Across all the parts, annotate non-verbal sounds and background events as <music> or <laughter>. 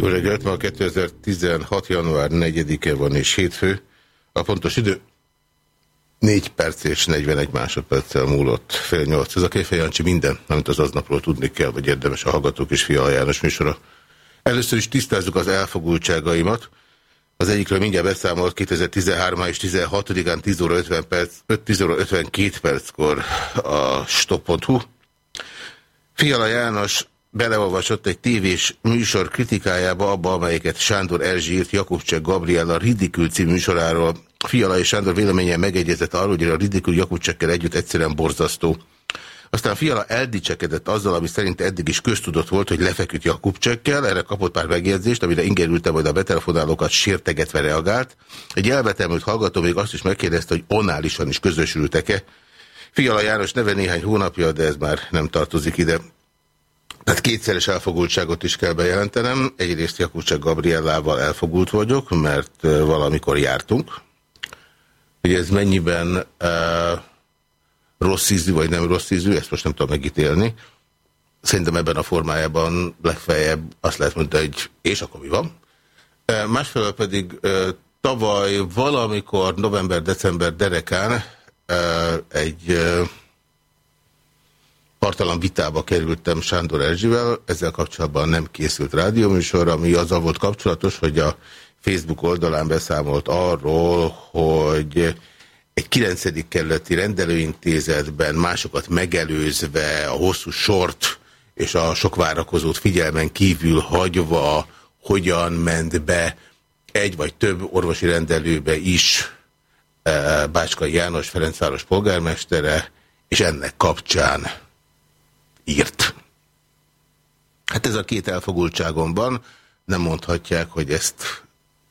Jó reggelt, ma 2016. január 4-e van és hétfő. A pontos idő 4 perc és 41 másodperccel múlott fél nyolc. Ez a Kéfej Jancsi minden, amit az aznapról tudni kell, vagy érdemes a Hallgatók és Fia János műsora. Először is tisztázzuk az elfogultságaimat. Az egyikről mindjárt beszámolt 2013. és 16-án 10 óra 50 perc, 5 10 óra 52 perckor a stop.hu. Fiala János beleolvasott egy tévés műsor kritikájába abba, amelyiket Sándor Erzsi írt Jakubcsek Gabriella Ridikül című műsoráról. Fiala és Sándor véleménye megegyezett arról, hogy a Ridikül Jakubcsekkel együtt egyszerűen borzasztó. Aztán Fiala eldicsekedett azzal, ami szerint eddig is köztudott volt, hogy lefeküdt Jakubcsekkel, erre kapott pár megjegyzést, amire ingerülte majd a betelefonálókat sértegetve reagált. Egy elvetemült hallgató még azt is megkérdezte, hogy onálisan is közösültek-e. Fiala János neve néhány hónapja, de ez már nem tartozik ide. Tehát kétszeres elfogultságot is kell bejelentenem. Egyrészt Jakubcsek Gabriellával elfogult vagyok, mert valamikor jártunk. Hogy ez mennyiben uh, rossz ízű, vagy nem rossz ízű, ezt most nem tudom megítélni. Szerintem ebben a formájában legfeljebb azt lehet mondani, hogy és akkor mi van. Uh, másfelől pedig uh, tavaly valamikor november-december derekán uh, egy... Uh, partalan vitába kerültem Sándor Erzsivel, ezzel kapcsolatban nem készült rádióműsor, ami azzal volt kapcsolatos, hogy a Facebook oldalán beszámolt arról, hogy egy 9. kerületi rendelőintézetben másokat megelőzve a hosszú sort és a sok várakozót figyelmen kívül hagyva hogyan ment be egy vagy több orvosi rendelőbe is eh, Bácskai János Ferencváros polgármestere, és ennek kapcsán írt. Hát ez a két elfogultságom van, nem mondhatják, hogy ezt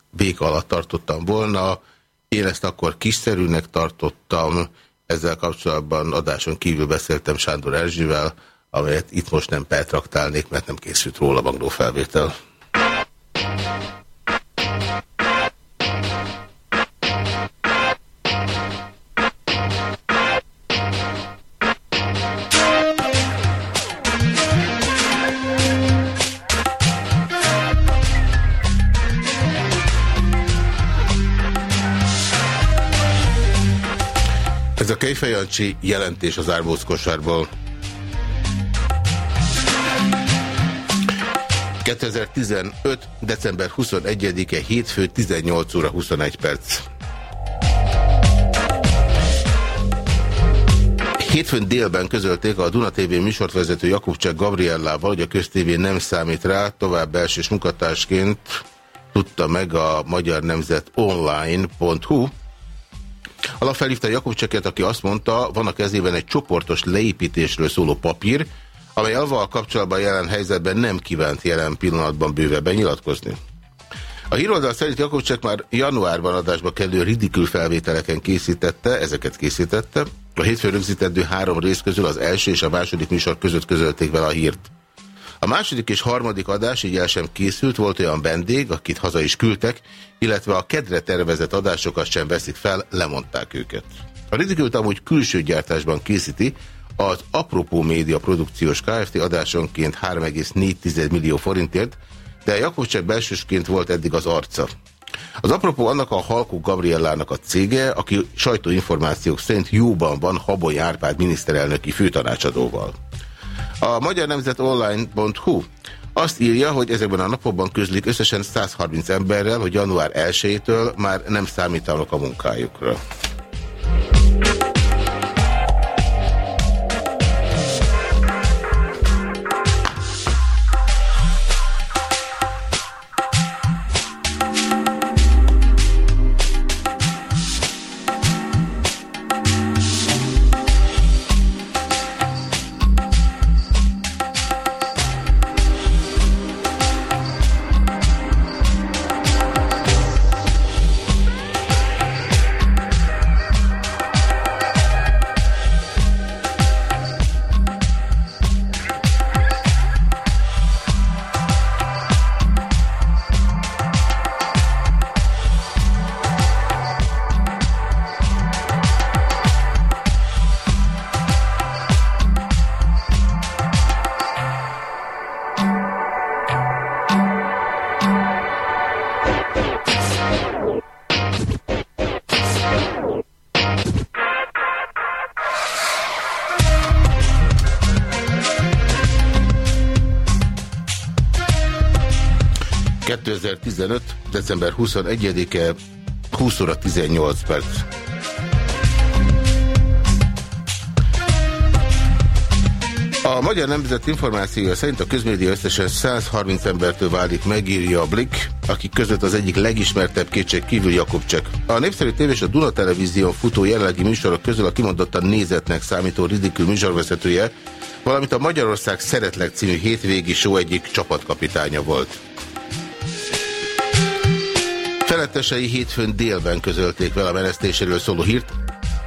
bék alatt tartottam volna. Én ezt akkor kiszerűnek tartottam, ezzel kapcsolatban adáson kívül beszéltem Sándor Erzsivel, amelyet itt most nem pertraktálnék, mert nem készült róla magnó felvétel. Kejfejancsi jelentés az árbóc kosárból. 2015. december 21-e hétfő 18 óra 21 perc. Hétfőn délben közölték a Duna TV műsorvezető Jakubcsák Gabriellával, hogy a köztévé nem számít rá, tovább belsős munkatársként tudta meg a Magyar Nemzet online.hu, Alap felhívta Jakubcseket, aki azt mondta, van a kezében egy csoportos leépítésről szóló papír, amely avval kapcsolatban jelen helyzetben nem kívánt jelen pillanatban bővebben nyilatkozni. A híroldal szerint Jakubcsek már januárban adásba kerülő ridikül felvételeken készítette, ezeket készítette. A hétfő rögzítettő három rész közül az első és a második műsor között közölték vele a hírt. A második és harmadik adás így el sem készült, volt olyan vendég, akit haza is küldtek, illetve a kedre tervezett adásokat sem veszik fel, lemondták őket. A Ridikült amúgy külső gyártásban készíti, az Apropó Média Produkciós Kft. adásonként 3,4 millió forintért, de Jakobcsek belsősként volt eddig az arca. Az apropó annak a Halkó Gabriellának a cége, aki sajtóinformációk szerint jóban van Haboly Árpád miniszterelnöki főtanácsadóval. A Magyar Nemzet Online.hu azt írja, hogy ezekben a napokban közlik összesen 130 emberrel, hogy január 1-től már nem számítanak a munkájukra. December 21-e 20 óra 18 perc. A Magyar Nemzet információja szerint a közmédia összesen 130 embertől válik megírja a Blik, akik között az egyik legismertebb kétség kívül Jakobcsek. A népszerű tévés a Duna Televízión futó jelenlegi műsorok közül a kimondottan nézetnek számító ridikül műsorvezetője, valamint a Magyarország Szeretlek című hétvégi show egyik csapatkapitánya volt. Felettesei hétfőn délben közölték vele a menesztéséről szóló hírt,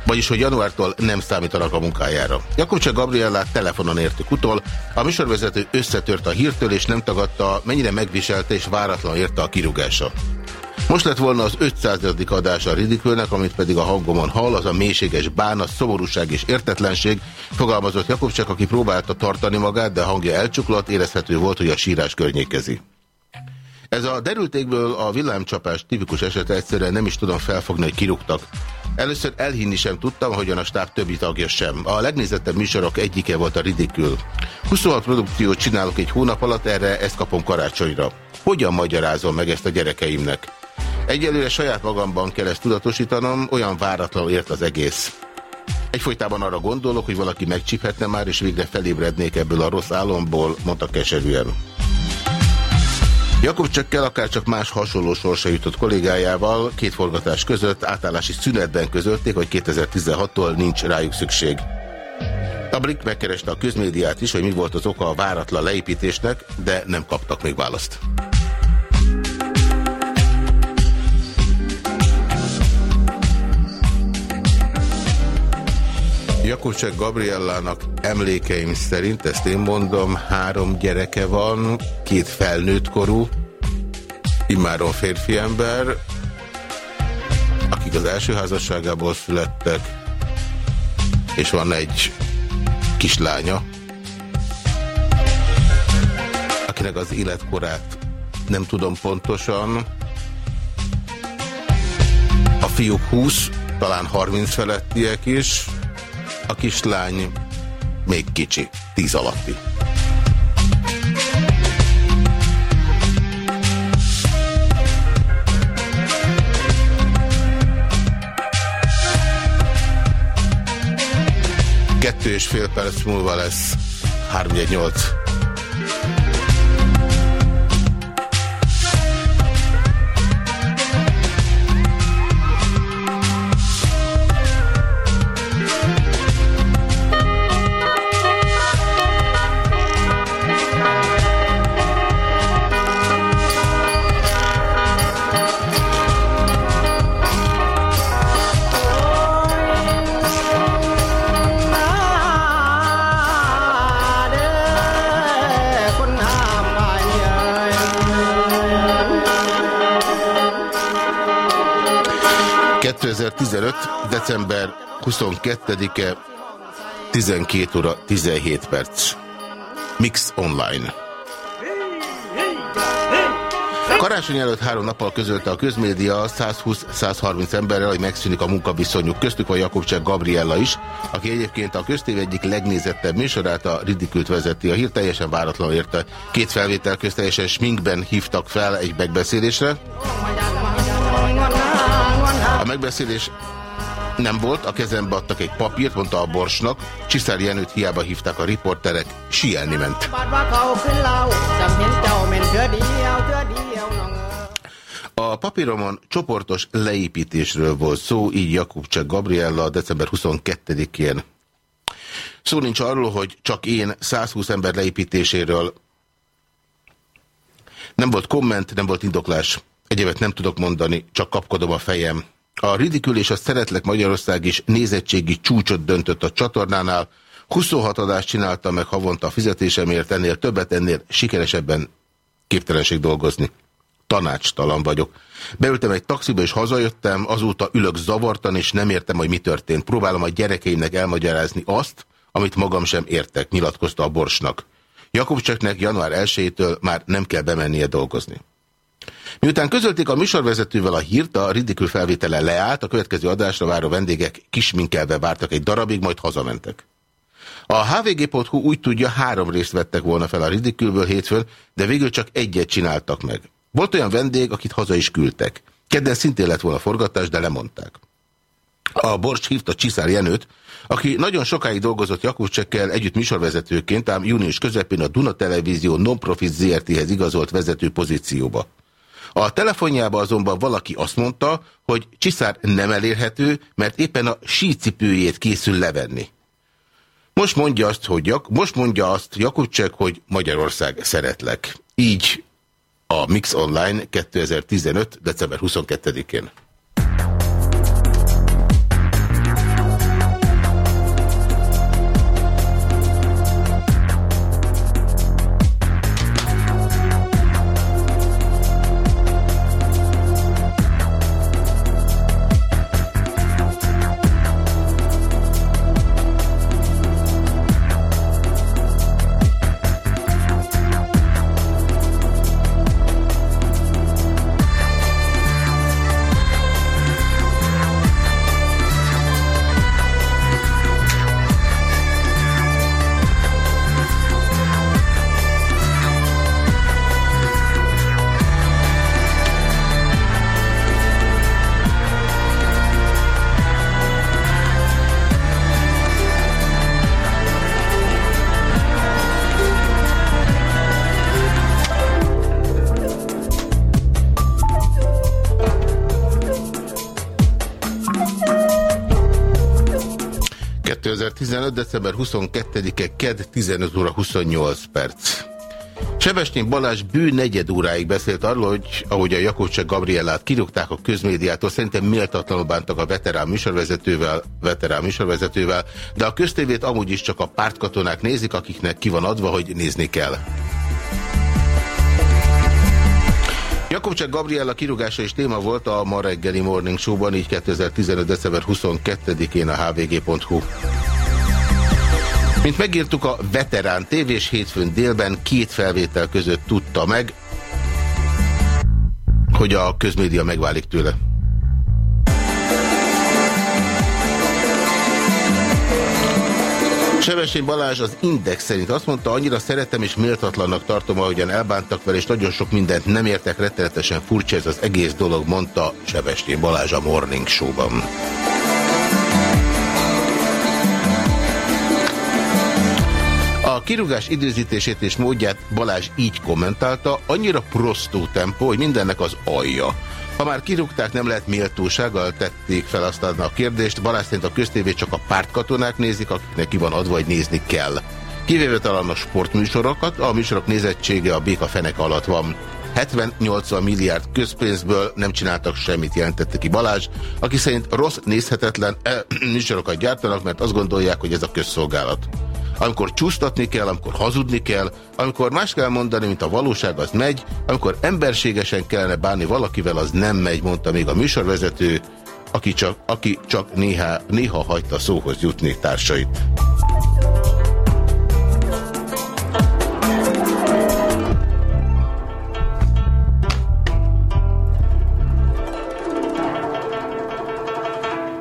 vagyis hogy januártól nem számítanak a munkájára. Jakobcsa Gabriellát telefonon értük utol, a műsorvezető összetört a hírtől és nem tagadta, mennyire megviselte és váratlan érte a kirúgása. Most lett volna az 500. adása a Ridikülnek, amit pedig a hangomon hall, az a mélységes bánat, szomorúság és értetlenség, fogalmazott Jakobcsak, aki próbálta tartani magát, de hangja elcsuklott, érezhető volt, hogy a sírás környékezi. Ez a derültékből a villámcsapás tipikus esete egyszerűen nem is tudom felfogni, hogy kirúgtak. Először elhinni sem tudtam, hogyan a stáb többi tagja sem. A legnézettebb műsorok egyike volt a Ridikül. 26 produkciót csinálok egy hónap alatt, erre ezt kapom karácsonyra. Hogyan magyarázom meg ezt a gyerekeimnek? Egyelőre saját magamban kell ezt tudatosítanom, olyan váratlan ért az egész. Egyfolytában arra gondolok, hogy valaki megcsiphetne már, és végre felébrednék ebből a rossz álomból, mondta keserűen. Jakub Csökkel akár csak más hasonló sorsa jutott kollégájával két forgatás között átállási szünetben közölték, hogy 2016-tól nincs rájuk szükség. A Blik megkereste a közmédiát is, hogy mi volt az oka a váratlan leépítésnek, de nem kaptak még választ. Jakucsek Gabriellának emlékeim szerint, ezt én mondom, három gyereke van, két felnőtt korú, immáron férfi ember, akik az első házasságából születtek, és van egy kislánya, akinek az életkorát nem tudom pontosan. A fiúk 20, talán 30 felettiek is, a kislány még kicsi, 10 alatti. Kettő és fél perc múlva lesz 318. 2015. december 22-e 12 óra 17 perc. Mix online. Karácsony előtt három nappal közölte a közmédia 120-130 emberrel, hogy megszűnik a munkaviszonyuk. Köztük van Jakobcsák Gabriella is, aki egyébként a köztév egyik legnézettebb műsorát, a Ridikült vezeti. A hír teljesen váratlan érte. Két felvétel közt teljesen sminkben hívtak fel egy megbeszélésre. Megbeszélés nem volt, a kezembe adtak egy papírt, mondta a Borsnak, Csiszár Jenőt hiába hívták a riporterek, sielni ment. A papíromon csoportos leépítésről volt szó, így Jakub Cseh Gabriella december 22-én. Szó nincs arról, hogy csak én 120 ember leépítéséről nem volt komment, nem volt indoklás. Egyébként nem tudok mondani, csak kapkodom a fejem. A ridikül és a Szeretlek Magyarország is nézettségi csúcsot döntött a csatornánál. 26 adást csináltam meg havonta a fizetésemért, ennél többet, ennél sikeresebben képtelenség dolgozni. Tanácstalan vagyok. Beültem egy taxiba és hazajöttem, azóta ülök zavartan és nem értem, hogy mi történt. Próbálom a gyerekeimnek elmagyarázni azt, amit magam sem értek, nyilatkozta a Borsnak. Jakobcseknek január 1-től már nem kell bemennie dolgozni. Miután közölték a műsorvezetővel a hírt, a ridikül felvétele leállt, a következő adásra váró vendégek kisminkelve vártak egy darabig, majd hazamentek. A hvg.hu úgy tudja, három részt vettek volna fel a ridikülből hétfőn, de végül csak egyet csináltak meg. Volt olyan vendég, akit haza is küldtek. Kedden szintén lett volna forgatás, de lemondták. A Bors hívta Csiszár Jenőt, aki nagyon sokáig dolgozott Jakubcsekkel együtt műsorvezetőként, ám június közepén a Duna Televízió non-profit ZRT-hez igazolt vezető pozícióba. A telefonjába azonban valaki azt mondta, hogy Csiszár nem elérhető, mert éppen a sícipőjét készül levenni. Most mondja azt, hogy most mondja azt Jakubcsek, hogy Magyarország szeretlek. Így a Mix Online 2015. december 22-én. 2015. december 22-e KED 15 óra 28 perc. Sebestén Balázs bő negyed óráig beszélt arról, hogy ahogy a Jakobcsek Gabriellát kirúgták a közmédiától, szerintem méltatlanul bántak a veterán műsorvezetővel, veterán műsorvezetővel, de a köztévét amúgy is csak a pártkatonák nézik, akiknek ki van adva, hogy nézni kell. Jakobcsák Gabriella kirúgása is téma volt a ma reggeli Morning Show-ban, így 2015. december 22-én a hvg.hu. Mint megírtuk, a veterán tévés hétfőn délben két felvétel között tudta meg, hogy a közmédia megválik tőle. Sebesség Balázs az Index szerint azt mondta, annyira szeretem és méltatlannak tartom, ahogyan elbántak vele, és nagyon sok mindent nem értek, rettenetesen furcsa ez az egész dolog, mondta Sebestén Balázs a Morning Show-ban. A kirúgás időzítését és módját Balázs így kommentálta, annyira prostó tempó, hogy mindennek az alja. Ha már kirúgták, nem lehet méltósággal tették fel azt a kérdést. Balázs szerint a köztévét csak a pártkatonák nézik, akiknek ki van adva, hogy nézni kell. Kivéve talán a sportműsorokat, a műsorok nézettsége a béka fenek alatt van. 70-80 milliárd közpénzből nem csináltak semmit, jelentette ki Balázs, aki szerint rossz, nézhetetlen eh, <clears throat> műsorokat gyártanak, mert azt gondolják, hogy ez a közszolgálat amikor csúsztatni kell, amikor hazudni kell, amikor más kell mondani, mint a valóság, az megy, amikor emberségesen kellene bánni valakivel, az nem megy, mondta még a műsorvezető, aki csak, aki csak néha, néha hagyta szóhoz jutni társait.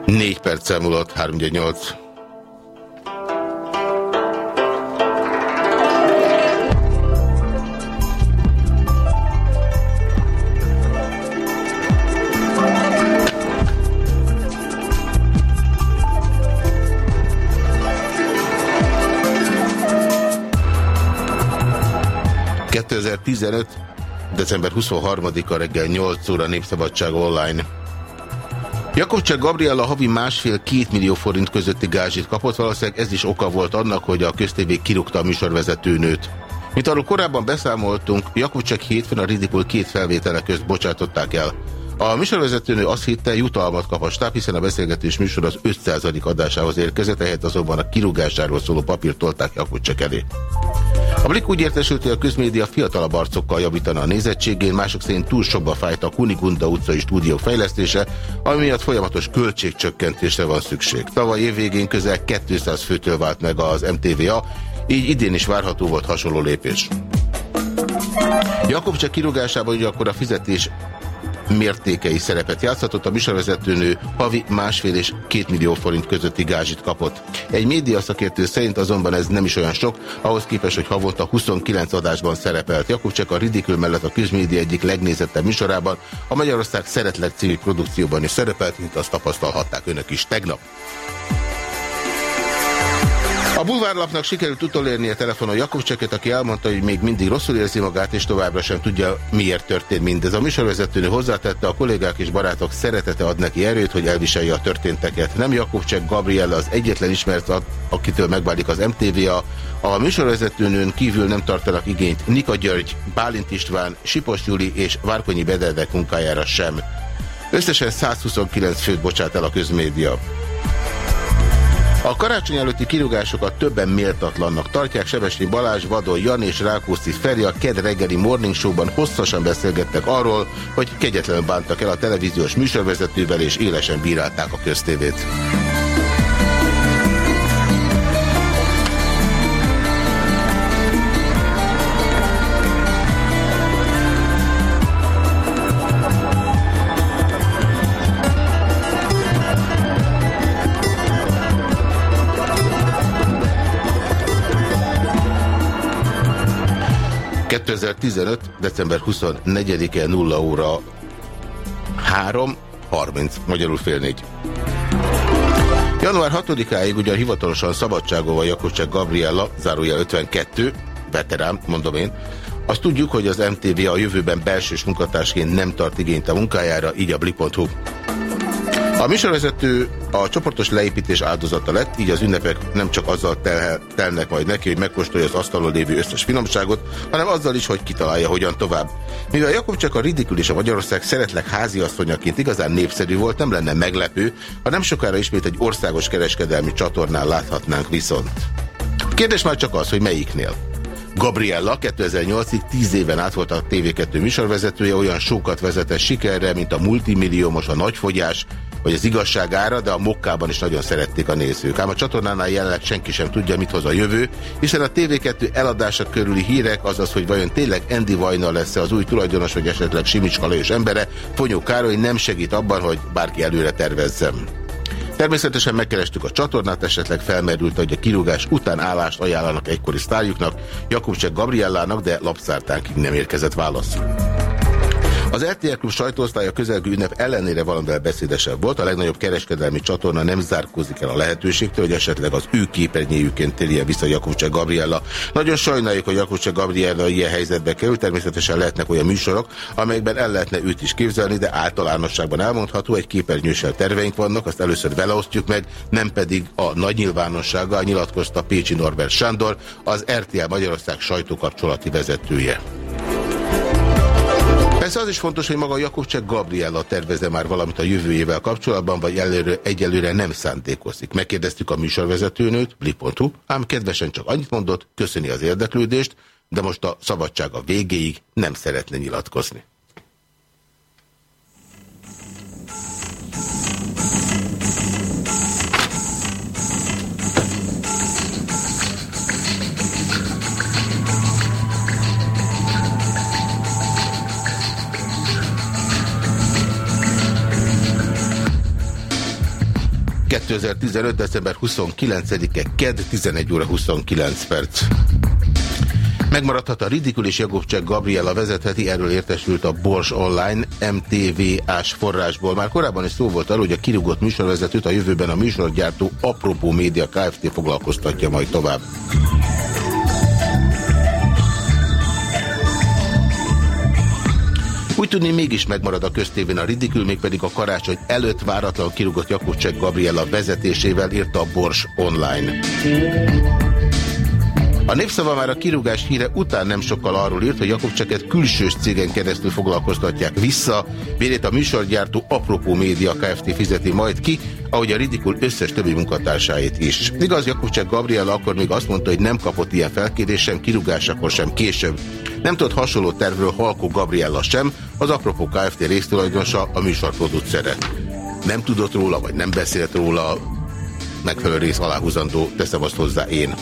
Négy perc múlott, 3-8. 2015. december 23-a reggel 8 óra Népszabadság online. Jakobcsák Gabriella havi másfél-két millió forint közötti gázsit kapott, valószínűleg ez is oka volt annak, hogy a köztévé kirúgta a műsorvezetőnőt. Mint arról korábban beszámoltunk, Jakobcsák hétfőn a Ridikul két felvétele közt bocsátották el. A műsorvezetőnő azt hitte, jutalmat kap a stáb, hiszen a beszélgetés műsor az 500. adásához érkezett, ehhez azonban a kirúgásáról szóló papírt tolták Jakobcsák elé. Blik úgy értesült, hogy a közmédia fiatalabb arcokkal javítana a nézettségén, mások szerint túl sokba fájt a Kunigunda utcai stúdió fejlesztése, ami miatt folyamatos költségcsökkentésre van szükség. Tavaly évvégén közel 200 főtől vált meg az MTVA, így idén is várható volt hasonló lépés. Jakob csak kirúgásában, hogy akkor a fizetés mértékei szerepet játszhatott, a műsorvezetőnő havi másfél és két millió forint közötti gázsit kapott. Egy média szakértő szerint azonban ez nem is olyan sok, ahhoz képest, hogy havonta 29 adásban szerepelt. Jakubcsek a Ridikül mellett a közmédia egyik legnézettebb műsorában, a Magyarország Szeretlek című produkcióban is szerepelt, mint azt tapasztalhatták önök is tegnap. A bulvárlapnak sikerült utolérni a telefonon Jakobcseket, aki elmondta, hogy még mindig rosszul érzi magát, és továbbra sem tudja, miért történt mindez. A műsorvezetőnő hozzátette, a kollégák és barátok szeretete ad neki erőt, hogy elviselje a történteket. Nem Jakobcsek Gabriella az egyetlen ismert, akitől megválik az MTVA. A műsorvezetőnőn kívül nem tartanak igényt Nika György, Bálint István, Sipos Juli és Várkonyi Bededek munkájára sem. Összesen 129 főt bocsát el a közmédia. A karácsony előtti kirúgásokat többen méltatlannak tartják. Sebesni Balázs, Vadon Jan és Rákóczi Feri a KED reggeli morning showban hosszasan beszélgettek arról, hogy kegyetlenül bántak el a televíziós műsorvezetővel és élesen bírálták a köztévét. 2015. december 24-e 0 óra 3, 30, magyarul fél 4. Január 6-áig ugyan hivatalosan szabadságon van Gabriella, zárója 52, veterán, mondom én, azt tudjuk, hogy az MTV a jövőben belsős munkatársként nem tart igényt a munkájára, így a blik.hu. A műsorvezető a csoportos leépítés áldozata lett, így az ünnepek nem csak azzal tel telnek majd neki, hogy megkóstolja az asztalon lévő összes finomságot, hanem azzal is, hogy kitalálja, hogyan tovább. Mivel Jakob csak a ridikül és a Magyarország szeretlek háziasszonyaként igazán népszerű volt, nem lenne meglepő, ha nem sokára ismét egy országos kereskedelmi csatornán láthatnánk viszont. Kérdés már csak az, hogy melyiknél. Gabriella 2008-ig 10 éven át volt a TV2 műsorvezetője, olyan sokat vezetett sikerre, mint a multimilliómos, a nagyfogyás, vagy az igazság ára, de a mokkában is nagyon szerették a nézők. Ám a csatornánál jelenleg senki sem tudja, mit hoz a jövő, hiszen a TV2 eladása körüli hírek, azaz, hogy vajon tényleg Andy Vajna lesz-e az új tulajdonos, vagy esetleg Simicska Lajos embere, Fonyó Károly nem segít abban, hogy bárki előre tervezzem. Természetesen megkerestük a csatornát, esetleg felmerült, hogy a kirúgás után állást ajánlanak egykori sztárjuknak, Jakubcsek Gabriellának, de lapszártánkig nem érkezett válasz. Az RTL Klub sajtóosztálya közelgő ünnep ellenére valamivel beszédesebb volt. A legnagyobb kereskedelmi csatorna nem zárkózik el a lehetőségtől, hogy esetleg az ő képernyőjüként térje vissza Jakubcsa Gabriella. Nagyon sajnáljuk, hogy Jakubcsa Gabriella ilyen helyzetbe kerül. Természetesen lehetnek olyan műsorok, amelyekben el lehetne őt is képzelni, de általánosságban elmondható, egy képernyősel terveink vannak, azt először vele meg, nem pedig a nagy nyilvánossággal nyilatkozta Pécsi Norbert Sándor, az RTL Magyarország sajtókapcsolati vezetője. Persze az is fontos, hogy maga Jakobcsek Gabriella tervezze már valamit a jövőjével kapcsolatban, vagy előre, egyelőre nem szándékozik. Megkérdeztük a műsorvezetőnőt, bli.hu, ám kedvesen csak annyit mondott, köszöni az érdeklődést, de most a szabadság a végéig nem szeretne nyilatkozni. 2015. december 29-e, KED 11 óra 29 perc. Megmaradhat a Ridikül és Jakobcsek Gabriela vezetheti, erről értesült a Bors Online MTV-ás forrásból. Már korábban is szó volt arról, hogy a kirúgott műsorvezetőt a jövőben a műsorgyártó Apropó Média Kft. foglalkoztatja majd tovább. Úgy tudni, mégis megmarad a köztévén a ridikül, mégpedig a karácsony előtt váratlan kirúgott Jakubcsek Gabriela vezetésével írta a Bors online. A népszava már a kirúgás híre után nem sokkal arról írt, hogy Jakobcseket külsős cégen keresztül foglalkoztatják vissza, bérét a műsorgyártó Apropó Média Kft. fizeti majd ki, ahogy a Ridikul összes többi munkatársáit is. Igaz, Jakubcsek Gabriela akkor még azt mondta, hogy nem kapott ilyen felkérés sem kirúgásakor sem később. Nem tudott hasonló tervről Halkó Gabriella sem, az Apropó Kft. résztulajdonosa, a műsorproducere. Nem tudott róla, vagy nem beszélt róla, megfelelő rész aláhúzandó, teszem azt hozzá én.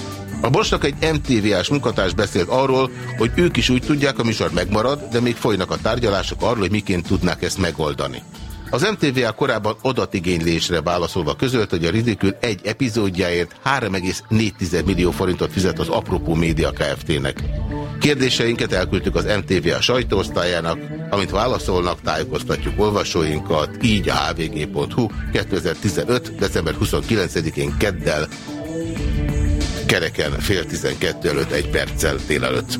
A Borsnak egy MTV-ás munkatárs beszélt arról, hogy ők is úgy tudják, a műsor megmarad, de még folynak a tárgyalások arról, hogy miként tudnák ezt megoldani. Az MTVA korábban adatigénylésre válaszolva közölt, hogy a Ridikül egy epizódjáért 3,4 millió forintot fizet az Apropó Média Kft-nek. Kérdéseinket elküldtük az MTVA sajtóosztályának, amit válaszolnak, tájékoztatjuk olvasóinkat, így a hvg.hu 2015. december 29-én keddel kereken fél tizenkettő előtt egy perccel délelőtt.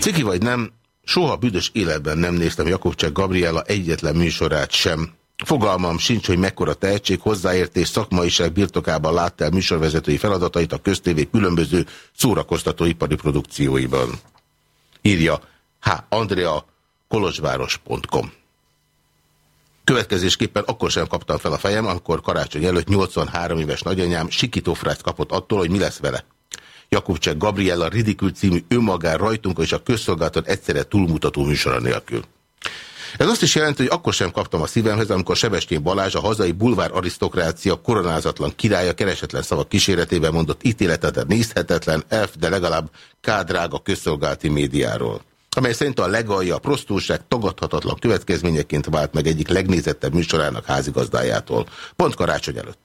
Ciki vagy nem, soha büdös életben nem néztem Jakobcsák Gabriela egyetlen műsorát sem. Fogalmam sincs, hogy mekkora tehetség, hozzáértés, szakmaiság birtokában látta el műsorvezetői feladatait a köztévé különböző szórakoztató ipari produkcióiban. Írja H. Andrea kolozsváros.com Következésképpen akkor sem kaptam fel a fejem, amikor karácsony előtt 83 éves nagyanyám sikítófrát kapott attól, hogy mi lesz vele. Jakubcsek Gabriella Ridikül című önmagán rajtunk és a közszolgálaton egyszerre túlmutató műsora nélkül. Ez azt is jelenti, hogy akkor sem kaptam a szívemhez, amikor Sebestyén Balázs, a hazai bulvár arisztokrácia koronázatlan királya keresetlen szavak kíséretében mondott ítéletet nézhetetlen, elf, de legalább kádrága közszolgálati médiáról amely szerint a legalja a prostúság tagadhatatlan következményeként vált meg egyik legnézettebb műsorának házigazdájától, pont karácsony előtt.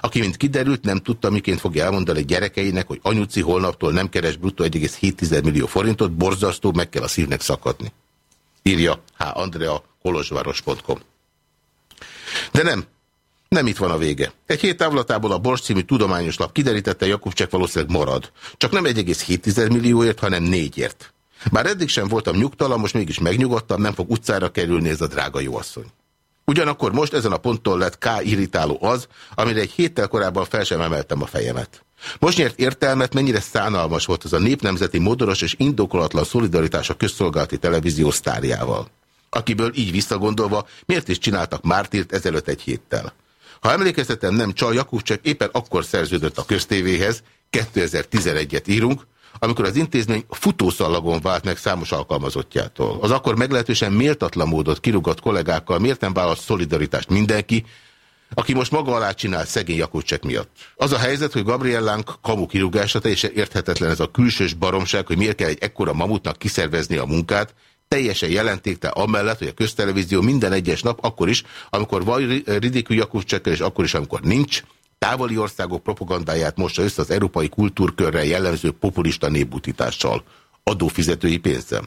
Aki, mint kiderült, nem tudta, miként fogja elmondani gyerekeinek, hogy anyuci holnaptól nem keres bruttó 1,7 millió forintot, borzasztó, meg kell a szívnek szakadni. Írja H. Andrea kolozsváros.com. De nem, nem itt van a vége. Egy hét távlatából a Bors című tudományos lap kiderítette, Jakubcsek valószínűleg marad. Csak nem 1,7 millióért, hanem négyért. Bár eddig sem voltam nyugtalan, most mégis megnyugodtam, nem fog utcára kerülni ez a drága jóasszony. Ugyanakkor most ezen a ponton lett K. irritáló az, amire egy héttel korábban fel sem emeltem a fejemet. Most nyert értelmet, mennyire szánalmas volt az a népnemzeti modoros és indokolatlan szolidaritás a közszolgálati televízió sztárjával. Akiből így visszagondolva, miért is csináltak Mártírt ezelőtt egy héttel? Ha emlékeztetem, nem Csal Jakub csak éppen akkor szerződött a köztévéhez, 2011-et írunk, amikor az intézmény futószallagon vált meg számos alkalmazottjától. Az akkor meglehetősen méltatlan módot kirugott kollégákkal miért nem választ szolidaritást mindenki, aki most maga alá csinál szegény Jakubcsek miatt. Az a helyzet, hogy Gabriellánk kamu kirúgása teljesen érthetetlen ez a külsős baromság, hogy miért kell egy ekkora mamutnak kiszervezni a munkát, teljesen jelentéktel amellett, hogy a köztelevízió minden egyes nap, akkor is, amikor van ridikű Jakubcsekkel, és akkor is, amikor nincs, távoli országok propagandáját mossa össze az európai kultúrkörrel jellemző populista népbutítással, adófizetői pénzem.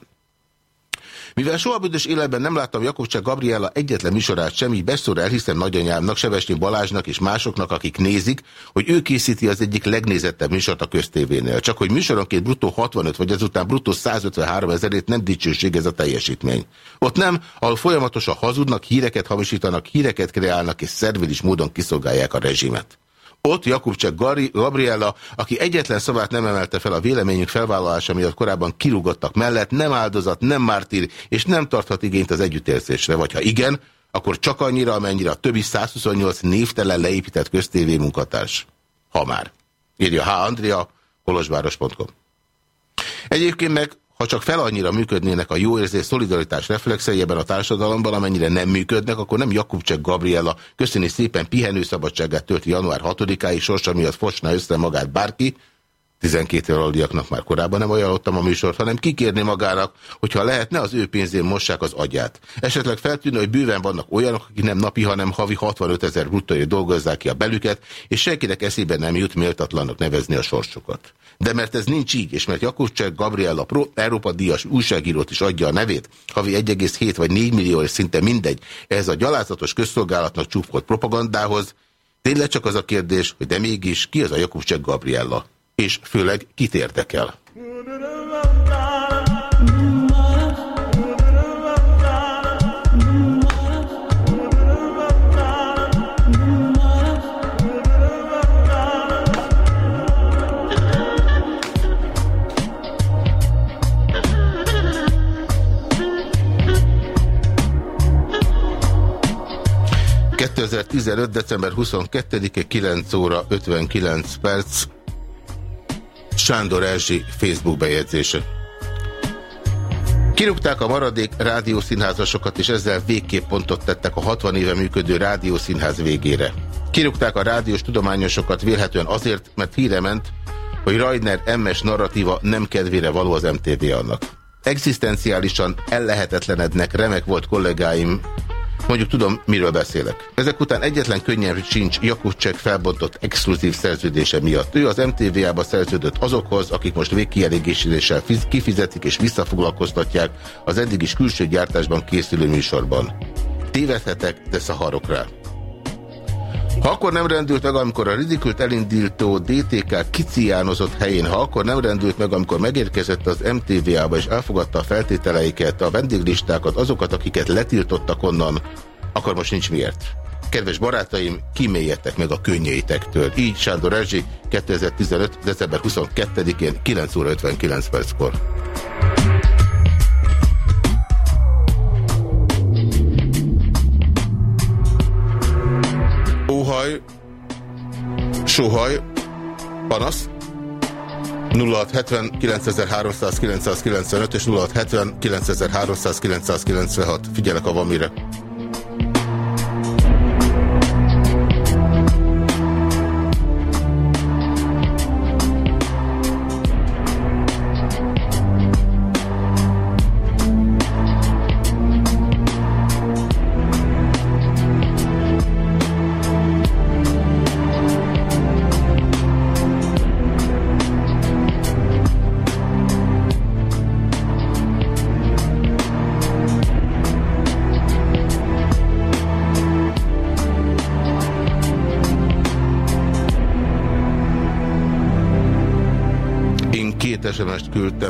Mivel soha büdös életben nem láttam Jakobcsák Gabriella egyetlen műsorát sem, így beszór elhiszem nagyanyámnak, Sevesnyi Balázsnak és másoknak, akik nézik, hogy ő készíti az egyik legnézettebb műsort a köztévénél. Csak hogy műsoronként bruttó 65 vagy ezután bruttó 153 ezerét nem dicsőség ez a teljesítmény. Ott nem, ahol folyamatosan hazudnak, híreket hamisítanak, híreket kreálnak és szervilis módon kiszolgálják a rezsimet. Ott Jakubcsek Gabriella, aki egyetlen szavát nem emelte fel a véleményünk felvállalása miatt korábban kirúgottak mellett, nem áldozat, nem mártír, és nem tarthat igényt az együttérzésre, vagy ha igen, akkor csak annyira, amennyire a többi 128 névtelen leépített köztévé munkatárs. Ha már. Írja H. Andrea, kolozsváros.com. Egyébként meg ha csak fel annyira működnének a jó érzés, szolidaritás reflexei ebben a társadalomban, amennyire nem működnek, akkor nem Jakubcsek Gabriela köszöni szépen pihenőszabadságát tölti január 6-áig sorsa miatt fosná össze magát bárki, 12 év aluliaknak már korábban nem ajánlottam a műsort, hanem kikérni magának, hogyha lehetne, az ő pénzén mossák az agyát. Esetleg feltűnő, hogy bőven vannak olyanok, akik nem napi, hanem havi 65 ezer bruttóért dolgozzák ki a belüket, és senkinek eszébe nem jut méltatlannak nevezni a sorsukat. De mert ez nincs így, és mert Jakubcsek Gabriella Pro, Európa Díjas újságírót is adja a nevét, havi 1,7 vagy 4 millió, és szinte mindegy, ez a gyalázatos közszolgálatnak csúfolt propagandához, tényleg csak az a kérdés, hogy de mégis ki az a Jakubcsek Gabriella? És főleg kit érdekel? 2015. december 22-e 9 óra 59 perc. Sándor Erzsi Facebook bejegyzése. Kirúgták a maradék rádiószínházasokat, és ezzel végképp pontot tettek a 60 éve működő rádiószínház végére. Kirúgták a rádiós tudományosokat vélhetően azért, mert híre ment, hogy Reiner MS narratíva nem kedvére való az MTV annak. Egzisztenciálisan ellehetetlenednek remek volt kollégáim, mondjuk tudom, miről beszélek. Ezek után egyetlen könnyen sincs Jakucsek felbontott exkluzív szerződése miatt. Ő az MTV-ába szerződött azokhoz, akik most végkielégéséssel kifizetik és visszafoglalkoztatják az eddig is külső gyártásban készülő műsorban. Tévedhetek, de szaharok rá. Ha akkor nem rendült meg, amikor a ridikült elindító DTK kiciánozott helyén, ha akkor nem rendült meg, amikor megérkezett az MTV-ába és elfogadta a feltételeiket, a vendéglistákat, azokat, akiket letiltottak onnan, akkor most nincs miért. Kedves barátaim, kimélyetek meg a könnyéitektől. Így Sándor Erzsi 2015. december 22-én 9 óra 59 perckor. Sóhaj, panasz, 0670 9395 és 0670 9396. Figyelek, ha van mire.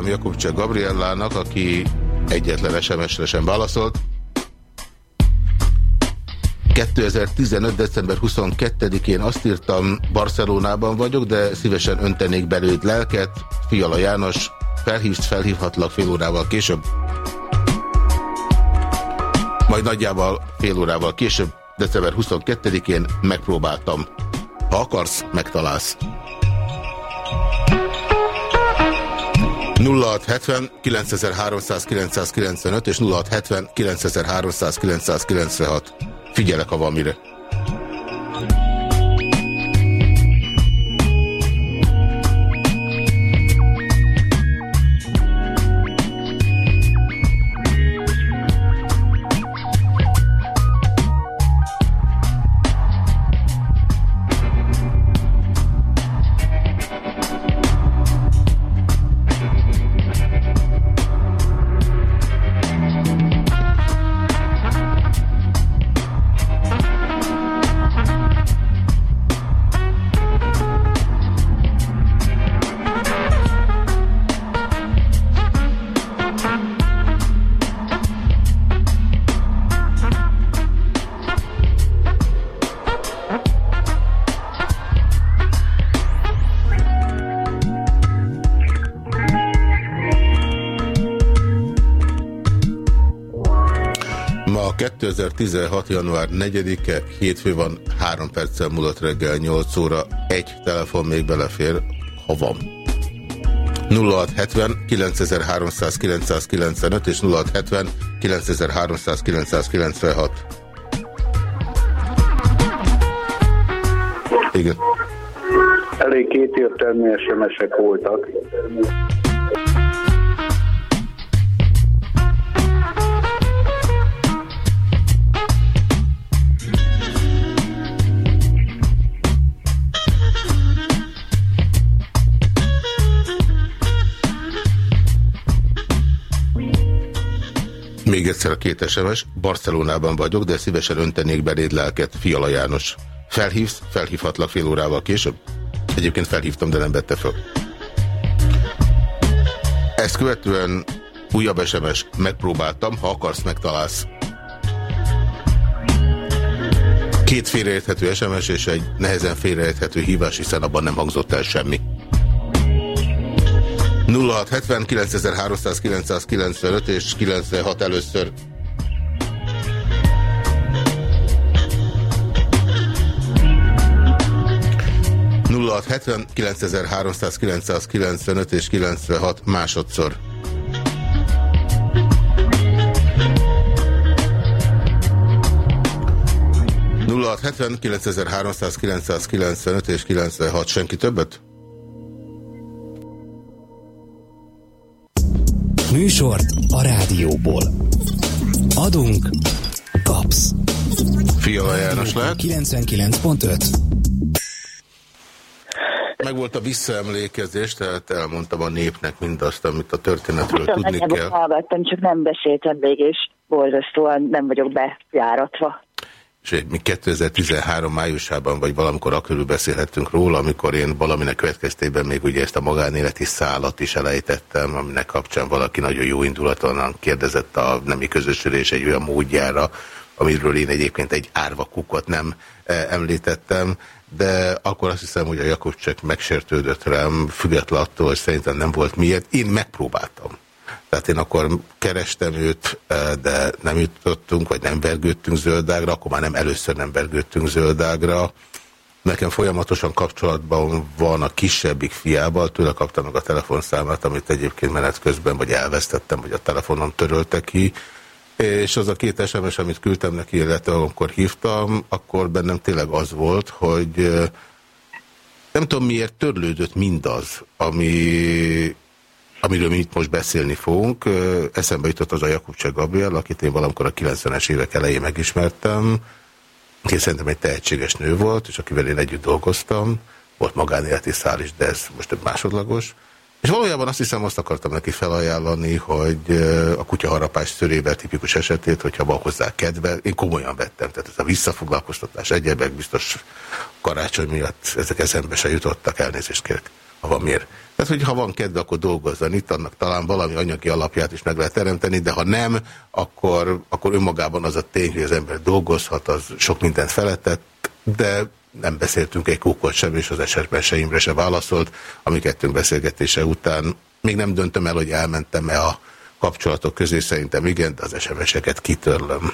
Küldtem Jakubcsek Gabriellának, aki egyetlen SMS-re sem válaszolt. 2015. december 22-én azt írtam, Barcelonában vagyok, de szívesen öntenék belőd lelket. Fiala János, felhívsz, felhívhatlak fél órával később. Majd nagyjából fél órával később, december 22-én megpróbáltam. Ha akarsz, megtalálsz. 0670 9395 és 0670 9396. Figyelek, ha van mire. 2016. január 4-e, hétfő van, 3 perccel múlott reggel 8 óra, egy telefon még belefér, ha van. 0670 9300 995 és 0670 9300 996. Igen. Elég kétértelmű SMS-ek voltak. Egyszer a két SMS. Barcelonában vagyok, de szívesen öntenék beléd lelket. Fiala János. Felhívsz? Felhívhatlak fél órával később? Egyébként felhívtam, de nem vette föl. Ezt követően újabb SMS. Megpróbáltam, ha akarsz, megtalálsz. Két félreérthető SMS és egy nehezen félreérthető hívás, hiszen abban nem hangzott el semmi. 0670 9395 és 96 először. 0670 9395 és 96 másodszor. 0670 9395 és 96. Senki többet? Műsort a rádióból. Adunk, kapsz. Fiala János lehet? 99.5 meg volt a visszaemlékezés, tehát elmondtam a népnek mindazt, amit a történetről Most tudni kell. Hallgattam, csak nem beszéltem végig, és borzasztóan nem vagyok bejáratva mi 2013 májusában, vagy valamikor akörül beszélhettünk róla, amikor én valaminek következtében még ugye ezt a magánéleti szállat is elejtettem, aminek kapcsán valaki nagyon jó indulaton kérdezett a nemi közösülés egy olyan módjára, amiről én egyébként egy árva kukot nem e, említettem, de akkor azt hiszem, hogy a Jakobcsek megsértődött rám, független attól, hogy szerintem nem volt miért. Én megpróbáltam. Tehát én akkor kerestem őt, de nem jutottunk, vagy nem vergődtünk zöldágra, akkor már nem először nem vergődtünk zöldágra. Nekem folyamatosan kapcsolatban van a kisebbik fiával, tőle kaptam meg a telefonszámát, amit egyébként menet közben vagy elvesztettem, vagy a telefonon törölte ki, és az a két SMS, amit küldtem neki, illetve amikor hívtam, akkor bennem tényleg az volt, hogy nem tudom miért törlődött mindaz, ami amiről mi itt most beszélni fogunk. Eszembe jutott az a Jakubcsek Gabriel, akit én valamikor a 90-es évek elején megismertem, aki szerintem egy tehetséges nő volt, és akivel én együtt dolgoztam. Volt magánéleti szál is, de ez most több másodlagos. És valójában azt hiszem, azt akartam neki felajánlani, hogy a kutyaharapás szörével tipikus esetét, hogyha van hozzá kedve, én komolyan vettem. Tehát ez a visszafoglalkoztatás, egyebek biztos karácsony miatt ezek eszembe se jutottak, elnézést kérek, ha van miért. Tehát, hogy ha van kedve, akkor dolgozzon itt, annak talán valami anyagi alapját is meg lehet teremteni, de ha nem, akkor, akkor önmagában az a tény, hogy az ember dolgozhat, az sok mindent feletett, de nem beszéltünk egy kókot sem, és az esetben se Imre se válaszolt, ami kettőnk beszélgetése után. Még nem döntöm el, hogy elmentem-e a kapcsolatok közé, szerintem igen, de az SMS-eket kitörlöm.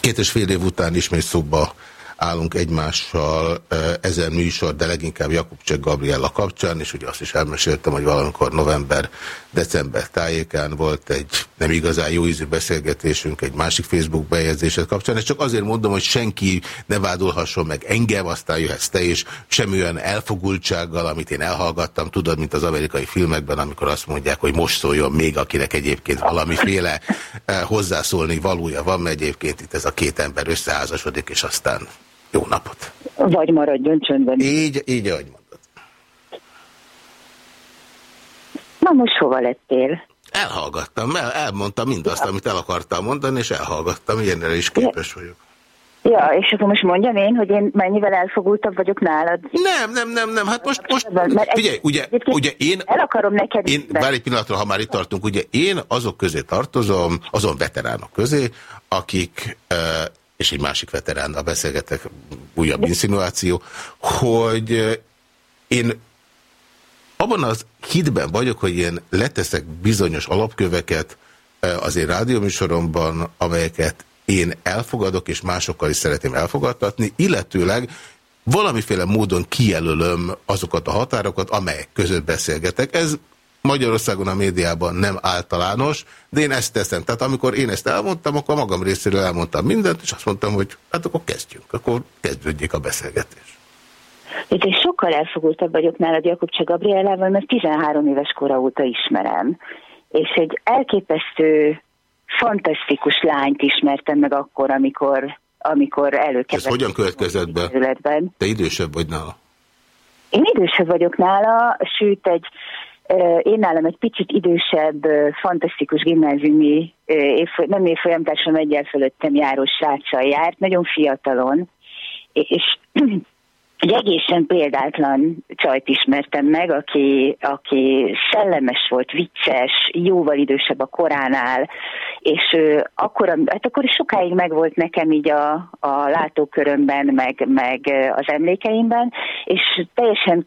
Két és fél év után ismét szóba állunk egymással ezen műsor, de leginkább Jakubcsek Gabriella kapcsán, és ugye azt is elmeséltem, hogy valamikor november-december tájékán volt egy nem igazán jó ízű beszélgetésünk egy másik Facebook bejegyzéset kapcsán, és csak azért mondom, hogy senki ne vádolhasson meg engem, aztán jöhetsz te is, semmi olyan elfogultsággal, amit én elhallgattam, tudod, mint az amerikai filmekben, amikor azt mondják, hogy most szóljon még, akinek egyébként valamiféle hozzászólni valója van, mert egyébként itt ez a két ember összeházasodik, és aztán jó napot! Vagy maradjon csöndben. Így, így, ahogy mondod. Na most hova lettél? Elhallgattam, el, elmondtam mindazt, ja. amit el akartam mondani, és elhallgattam, ilyenre is képes vagyok. Ja, és akkor most mondjam én, hogy én mennyivel elfogultabb vagyok nálad? Nem, nem, nem, nem, hát most, most figyelj, ugye, ugye én... El akarom neked... Én, várj egy pillanatra, ha már itt tartunk, ugye én azok közé tartozom, azon veteránok közé, akik és egy másik veteránnal beszélgetek, újabb insinuáció, hogy én abban az hitben vagyok, hogy én leteszek bizonyos alapköveket az én rádióműsoromban, amelyeket én elfogadok, és másokkal is szeretném elfogadtatni, illetőleg valamiféle módon kijelölöm azokat a határokat, amelyek között beszélgetek. Ez Magyarországon a médiában nem általános, de én ezt teszem. Tehát amikor én ezt elmondtam, akkor magam részéről elmondtam mindent, és azt mondtam, hogy hát akkor kezdjünk, akkor kezdődjék a beszélgetés. Itt én sokkal elfogultabb vagyok nálad Jakubcsa Gabrielával, mert 13 éves kora óta ismerem. És egy elképesztő, fantasztikus lányt ismertem meg akkor, amikor, amikor előkerült. Ez hogyan következett be? Te idősebb vagy nála? Én idősebb vagyok nála, sőt egy én nálam egy picit idősebb, fantasztikus gimnáziumi, nem évfolyamtársam egyel fölöttem járó sráccal járt, nagyon fiatalon, és egy egészen példátlan csajt ismertem meg, aki, aki szellemes volt, vicces, jóval idősebb a koránál, és akkor, hát akkor is sokáig megvolt nekem így a, a látókörömben, meg, meg az emlékeimben, és teljesen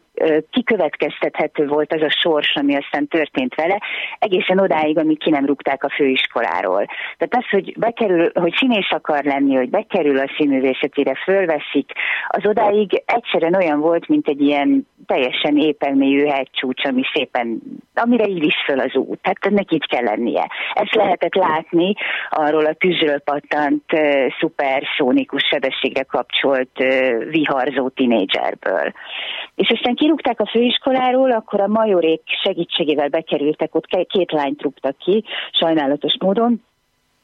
kikövetkeztethető volt az a sors, ami aztán történt vele, egészen odáig, amíg ki nem rúgták a főiskoláról. Tehát az, hogy bekerül, hogy színész akar lenni, hogy bekerül a színművészetére, fölveszik, az odáig egyszerűen olyan volt, mint egy ilyen teljesen épelmélyű hegycsúcs, ami szépen, amire így is föl az út. Tehát ennek így kell lennie. Ezt lehetett látni arról a tűzről pattant, szuperszónikus sebességre kapcsolt viharzó tinédzserből. És aztán kirúgták a főiskoláról, akkor a majorék segítségével bekerültek, ott két lányt rúgtak ki, sajnálatos módon,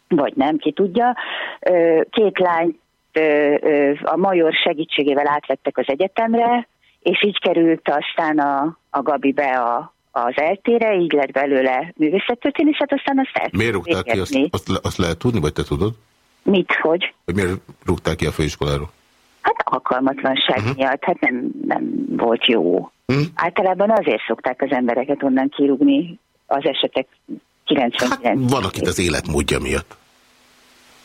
vagy nem, ki tudja. Két lányt a major segítségével átvettek az egyetemre, és így került aztán a, a Gabi be a, az eltére, így lett belőle művészettörténész, hát aztán azt el Miért rúgták ki? Azt, azt, azt lehet tudni, vagy te tudod? Mit, hogy? Hogy miért rúgták ki a főiskoláról? Hát alkalmatlanság uh mhm. -huh. miatt, hát nem, nem volt jó. Uh mhm. -huh. Általában azért szokták az embereket onnan kirúgni az esetek 99 hát, Van, akit az életmódja miatt.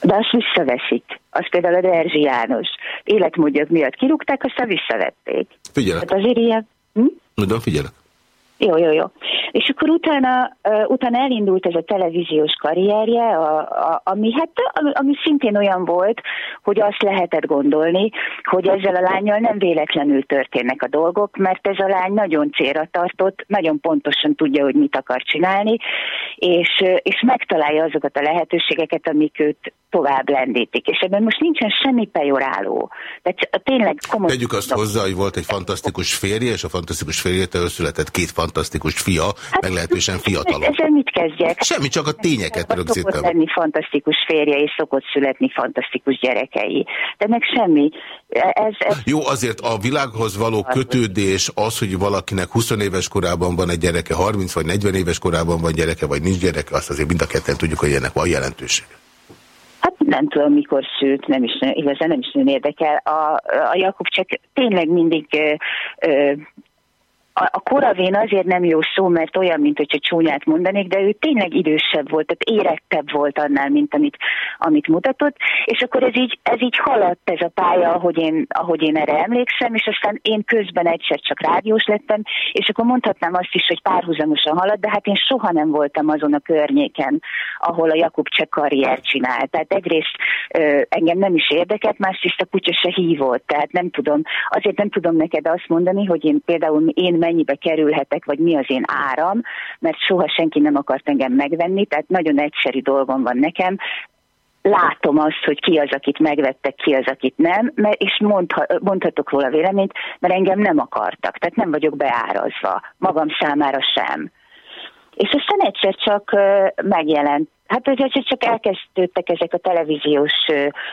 De azt visszaveszik. Az például a Erzsi János. Életmódja miatt kirúgták, aztán visszavették. Figyelek. Hát azért ilyen... Hm? Mondom, figyelek. Jó, jó, jó. És akkor utána, utána elindult ez a televíziós karrierje, a, a, ami, hát, ami, ami szintén olyan volt, hogy azt lehetett gondolni, hogy ezzel a lányjal nem véletlenül történnek a dolgok, mert ez a lány nagyon célra tartott, nagyon pontosan tudja, hogy mit akar csinálni, és, és megtalálja azokat a lehetőségeket, amik őt tovább lendítik. És ebben most nincsen semmi pejoráló. Tehát tényleg komoly... Tegyük azt hozzá, hogy volt egy fantasztikus férje, és a fantasztikus férjétől született két fantasztikus fia, hát, meglehetősen fiatalok. Ezzel mit kezdjek? Semmi, csak a tényeket rögzítem. Szokott lenni fantasztikus férje, és szokott születni fantasztikus gyerekei. De meg semmi. Ez, ez... Jó, azért a világhoz való kötődés az, hogy valakinek 20 éves korában van egy gyereke, 30 vagy 40 éves korában van gyereke, vagy nincs gyereke, azt azért mind a ketten tudjuk, hogy ennek van jelentősége. Hát nem tudom, mikor szült, nem is, igazán nem is nagyon érdekel. A, a Jakub csak tényleg mindig ö, ö, a, a koravén azért nem jó szó, mert olyan, mint hogyha csúnyát mondanék, de ő tényleg idősebb volt, tehát érettebb volt annál, mint amit, amit mutatott, és akkor ez így, ez így haladt ez a pálya, ahogy én, ahogy én erre emlékszem, és aztán én közben egyszer csak rádiós lettem, és akkor mondhatnám azt is, hogy párhuzamosan halad, de hát én soha nem voltam azon a környéken, ahol a Jakub csak karrier csinál. Tehát egyrészt ö, engem nem is érdekelt, másrészt a kutya se hívott, tehát nem tudom, azért nem tudom neked azt mondani, hogy én például én mennyibe kerülhetek, vagy mi az én áram, mert soha senki nem akart engem megvenni, tehát nagyon egyszerű dolgom van nekem, látom azt, hogy ki az, akit megvettek, ki az, akit nem, mert, és mondha, mondhatok róla véleményt, mert engem nem akartak, tehát nem vagyok beárazva, magam számára sem. És aztán egyszer csak megjelent Hát hogy csak elkezdődtek ezek a televíziós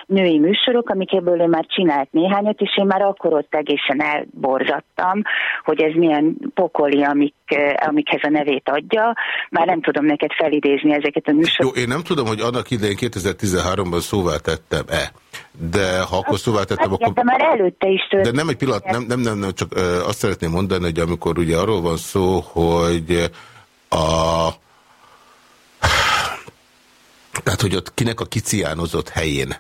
női műsorok, amikből én már csinált néhányat, és én már akkor ott egészen elborzattam, hogy ez milyen pokoli, amik, amikhez a nevét adja. Már nem tudom neked felidézni ezeket a műsorokat. Jó, én nem tudom, hogy annak idején 2013-ban szóvá tettem-e, de ha akkor szóvá tettem, hát, akkor... De már előtte is történt. De nem egy pillanat, nem, nem, nem, nem csak azt szeretném mondani, hogy amikor ugye arról van szó, hogy a tehát, hogy ott kinek a kiciánozott helyén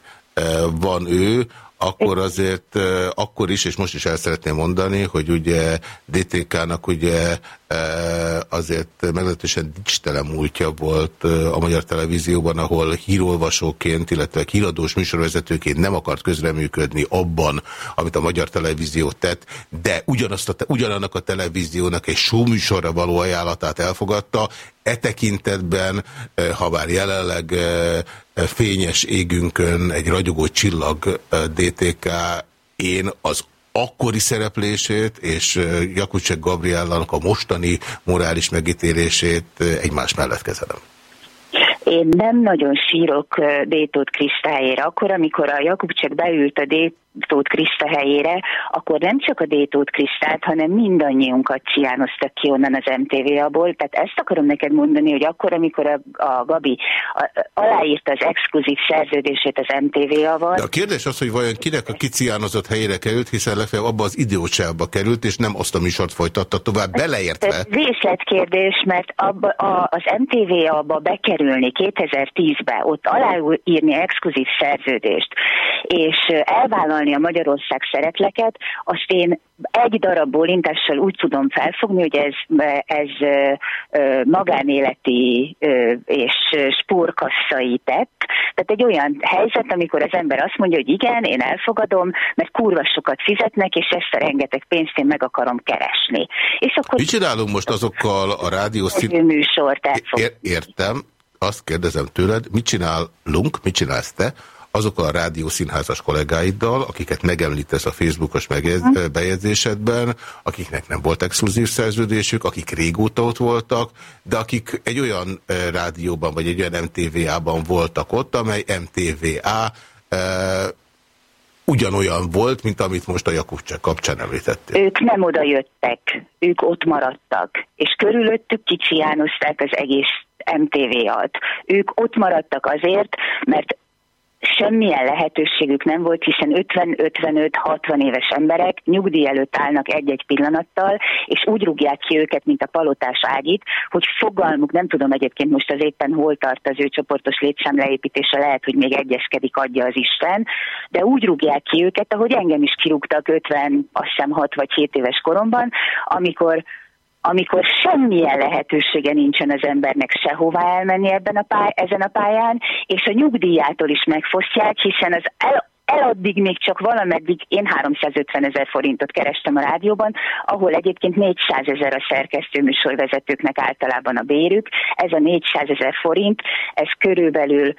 van ő, akkor azért, akkor is, és most is el szeretném mondani, hogy ugye DTK-nak ugye azért meglehetősen dicstelen múltja volt a Magyar Televízióban, ahol hírolvasóként, illetve híradós műsorvezetőként nem akart közreműködni abban, amit a Magyar Televízió tett, de ugyanazt a, ugyanannak a televíziónak egy műsorra való ajánlatát elfogadta, e tekintetben, ha bár jelenleg fényes égünkön egy ragyogó csillag DTK, én az akkori szereplését és Jakucsek Gabriellának a mostani morális megítélését egymás mellett kezelem. Én nem nagyon sírok Détót Kristályéra. Akkor, amikor a Jakubcsek beült a Dét Tóth Krista helyére, akkor nem csak a Détót Kristát, hanem mindannyiunkat csiánoztak ki onnan az MTV-abból. Tehát ezt akarom neked mondani, hogy akkor, amikor a, a Gabi a, aláírta az exkluzív szerződését az MTV-aval. De a kérdés az, hogy vajon kinek a kiciánozott helyére került, hiszen lefelé abba az idiótságba került, és nem azt a műsort folytatta tovább, beleértve. Részletkérdés, mert abba, a, az MTV-abba bekerülni 2010-be, ott aláírni exkluzív szerződést, és elvállalni a Magyarország szeretleket, azt én egy darab bólintással úgy tudom felfogni, hogy ez, ez magánéleti és spórkasszai tett. Tehát egy olyan helyzet, amikor az ember azt mondja, hogy igen, én elfogadom, mert kurva sokat fizetnek, és ezt a rengeteg pénzt én meg akarom keresni. És akkor Mit csinálunk most azokkal a rádiószín... műsort Ér Értem, azt kérdezem tőled, mit csinálunk, mit csinálsz te, azokkal a rádiószínházas kollégáiddal, akiket megemlítesz a Facebookos hm. bejegyzésedben, akiknek nem volt exkluzív szerződésük, akik régóta ott voltak, de akik egy olyan rádióban vagy egy olyan MTVA-ban voltak ott, amely MTVA e, ugyanolyan volt, mint amit most a Jakubcsek kapcsán említettél. Ők nem oda jöttek, ők ott maradtak, és körülöttük kicsiánozták az egész MTV-at. Ők ott maradtak azért, mert semmilyen lehetőségük nem volt, hiszen 50-55-60 éves emberek nyugdíj előtt állnak egy-egy pillanattal, és úgy rúgják ki őket, mint a palotás ágit, hogy fogalmuk, nem tudom egyébként most az éppen hol tart az ő csoportos létszám leépítése, lehet, hogy még egyeskedik, adja az Isten, de úgy rúgják ki őket, ahogy engem is kirúgtak 50, azt hiszem 6 vagy 7 éves koromban, amikor amikor semmilyen lehetősége nincsen az embernek sehová elmenni ebben a pály- ezen a pályán, és a nyugdíjától is megfosztják, hiszen az el eladdig még csak valameddig én 350 ezer forintot kerestem a rádióban, ahol egyébként 400 ezer a szerkesztő műsorvezetőknek általában a bérük. Ez a 400 ezer forint, ez körülbelül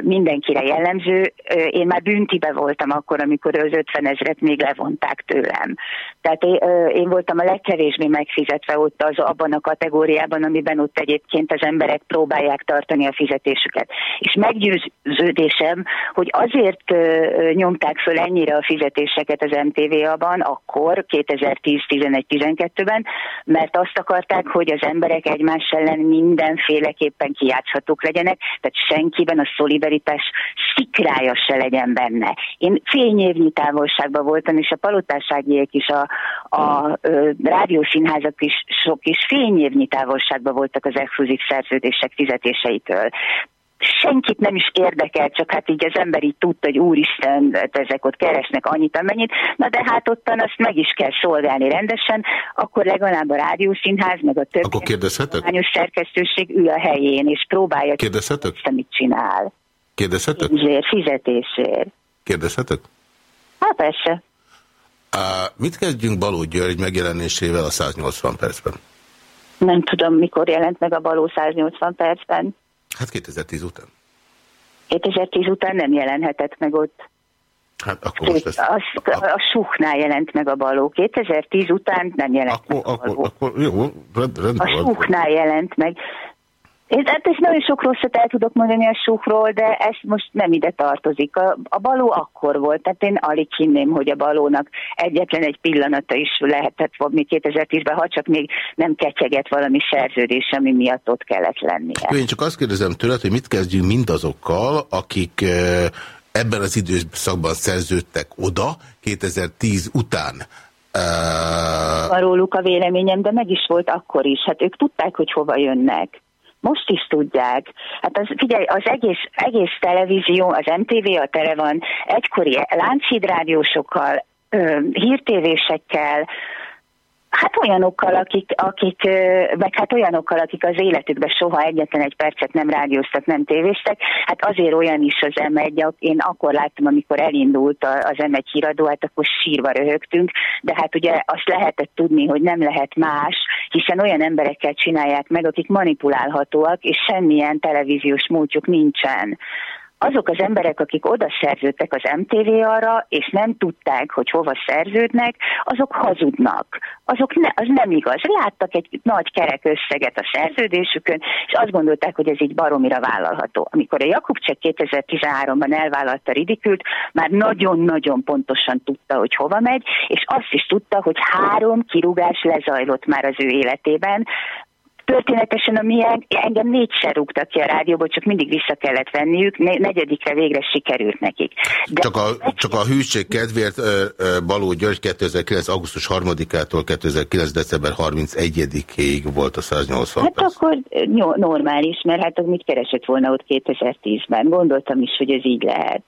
mindenkire jellemző. Én már büntibe voltam akkor, amikor az 50 ezret még levonták tőlem. Tehát én voltam a legkevésbé megfizetve ott az abban a kategóriában, amiben ott egyébként az emberek próbálják tartani a fizetésüket. És meggyőződésem, hogy azért nyomták föl ennyire a fizetéseket az MTV-ban akkor, 2010-11-12-ben, mert azt akarták, hogy az emberek egymás ellen mindenféleképpen kijátszhatók legyenek, tehát senkiben a szolidaritás szikrája se legyen benne. Én fényévnyi távolságban voltam, és a palotáságiek is, a, a, a rádiószínházak is sok is fényévnyi távolságban voltak az exkluzív szerződések fizetéseitől senkit nem is érdekel, csak hát így az ember így tudta, hogy úristen, hát ezek ott keresnek annyit, amennyit, na de hát ottan azt meg is kell szolgálni rendesen, akkor legalább a rádiószínház, meg a többi akkor szerkesztőség ül a helyén, és próbálja kérdezhetek? Azt, amit csinál. Kérdezhetek? Pénzért, fizetésért. Kérdezhetek? Hát persze. Uh, mit kezdjünk Baló György megjelenésével a 180 percben? Nem tudom, mikor jelent meg a Baló 180 percben. Hát 2010 után. 2010 után nem jelenhetett meg ott. Hát akkor most ezt... A, a, a Suchnál jelent meg a baló. 2010 után nem jelent akkor, meg a baló. Akkor, akkor jó, rend, rend, A Suchnál jelent meg. Én hát és nagyon sok rosszat el tudok mondani a súkról, de ez most nem ide tartozik. A, a baló akkor volt, tehát én alig hinném, hogy a balónak egyetlen egy pillanata is lehetett volna 2010-ben, ha csak még nem ketyeget valami szerződés, ami miatt ott kellett lennie. Én csak azt kérdezem tőled, hogy mit kezdjünk mindazokkal, akik ebben az időszakban szerződtek oda 2010 után. Uh... Róluk a véleményem, de meg is volt akkor is. Hát ők tudták, hogy hova jönnek. Most is tudják. Hát az, figyelj, az egész, egész televízió, az MTV a tele van egykori lánchídrádiósokkal, hírtévésekkel, Hát olyanokkal, akik, akik, meg hát olyanokkal, akik az életükben soha egyetlen egy percet nem rádióztak, nem tévéztek. Hát azért olyan is az M1, én akkor láttam, amikor elindult az M1 híradó, hát akkor sírva röhögtünk, de hát ugye azt lehetett tudni, hogy nem lehet más, hiszen olyan emberekkel csinálják meg, akik manipulálhatóak, és semmilyen televíziós múltjuk nincsen azok az emberek, akik oda szerződtek az MTV arra, és nem tudták, hogy hova szerződnek, azok hazudnak. Azok ne, az nem igaz. Láttak egy nagy kerek összeget a szerződésükön, és azt gondolták, hogy ez így baromira vállalható. Amikor a Jakubcsek 2013-ban elvállalta Ridikült, már nagyon-nagyon pontosan tudta, hogy hova megy, és azt is tudta, hogy három kirúgás lezajlott már az ő életében, Történetesen a milyen, engem négyszer rúgtak ki a rádióból, csak mindig vissza kellett venniük, negyedikre végre sikerült nekik. De csak, a, csak a hűség kedvéért Baló György 2009. augusztus 3-ától 2009. december 31-ig volt a 180 Hát perc. akkor normális, mert hát mit keresett volna ott 2010-ben? Gondoltam is, hogy ez így lehet.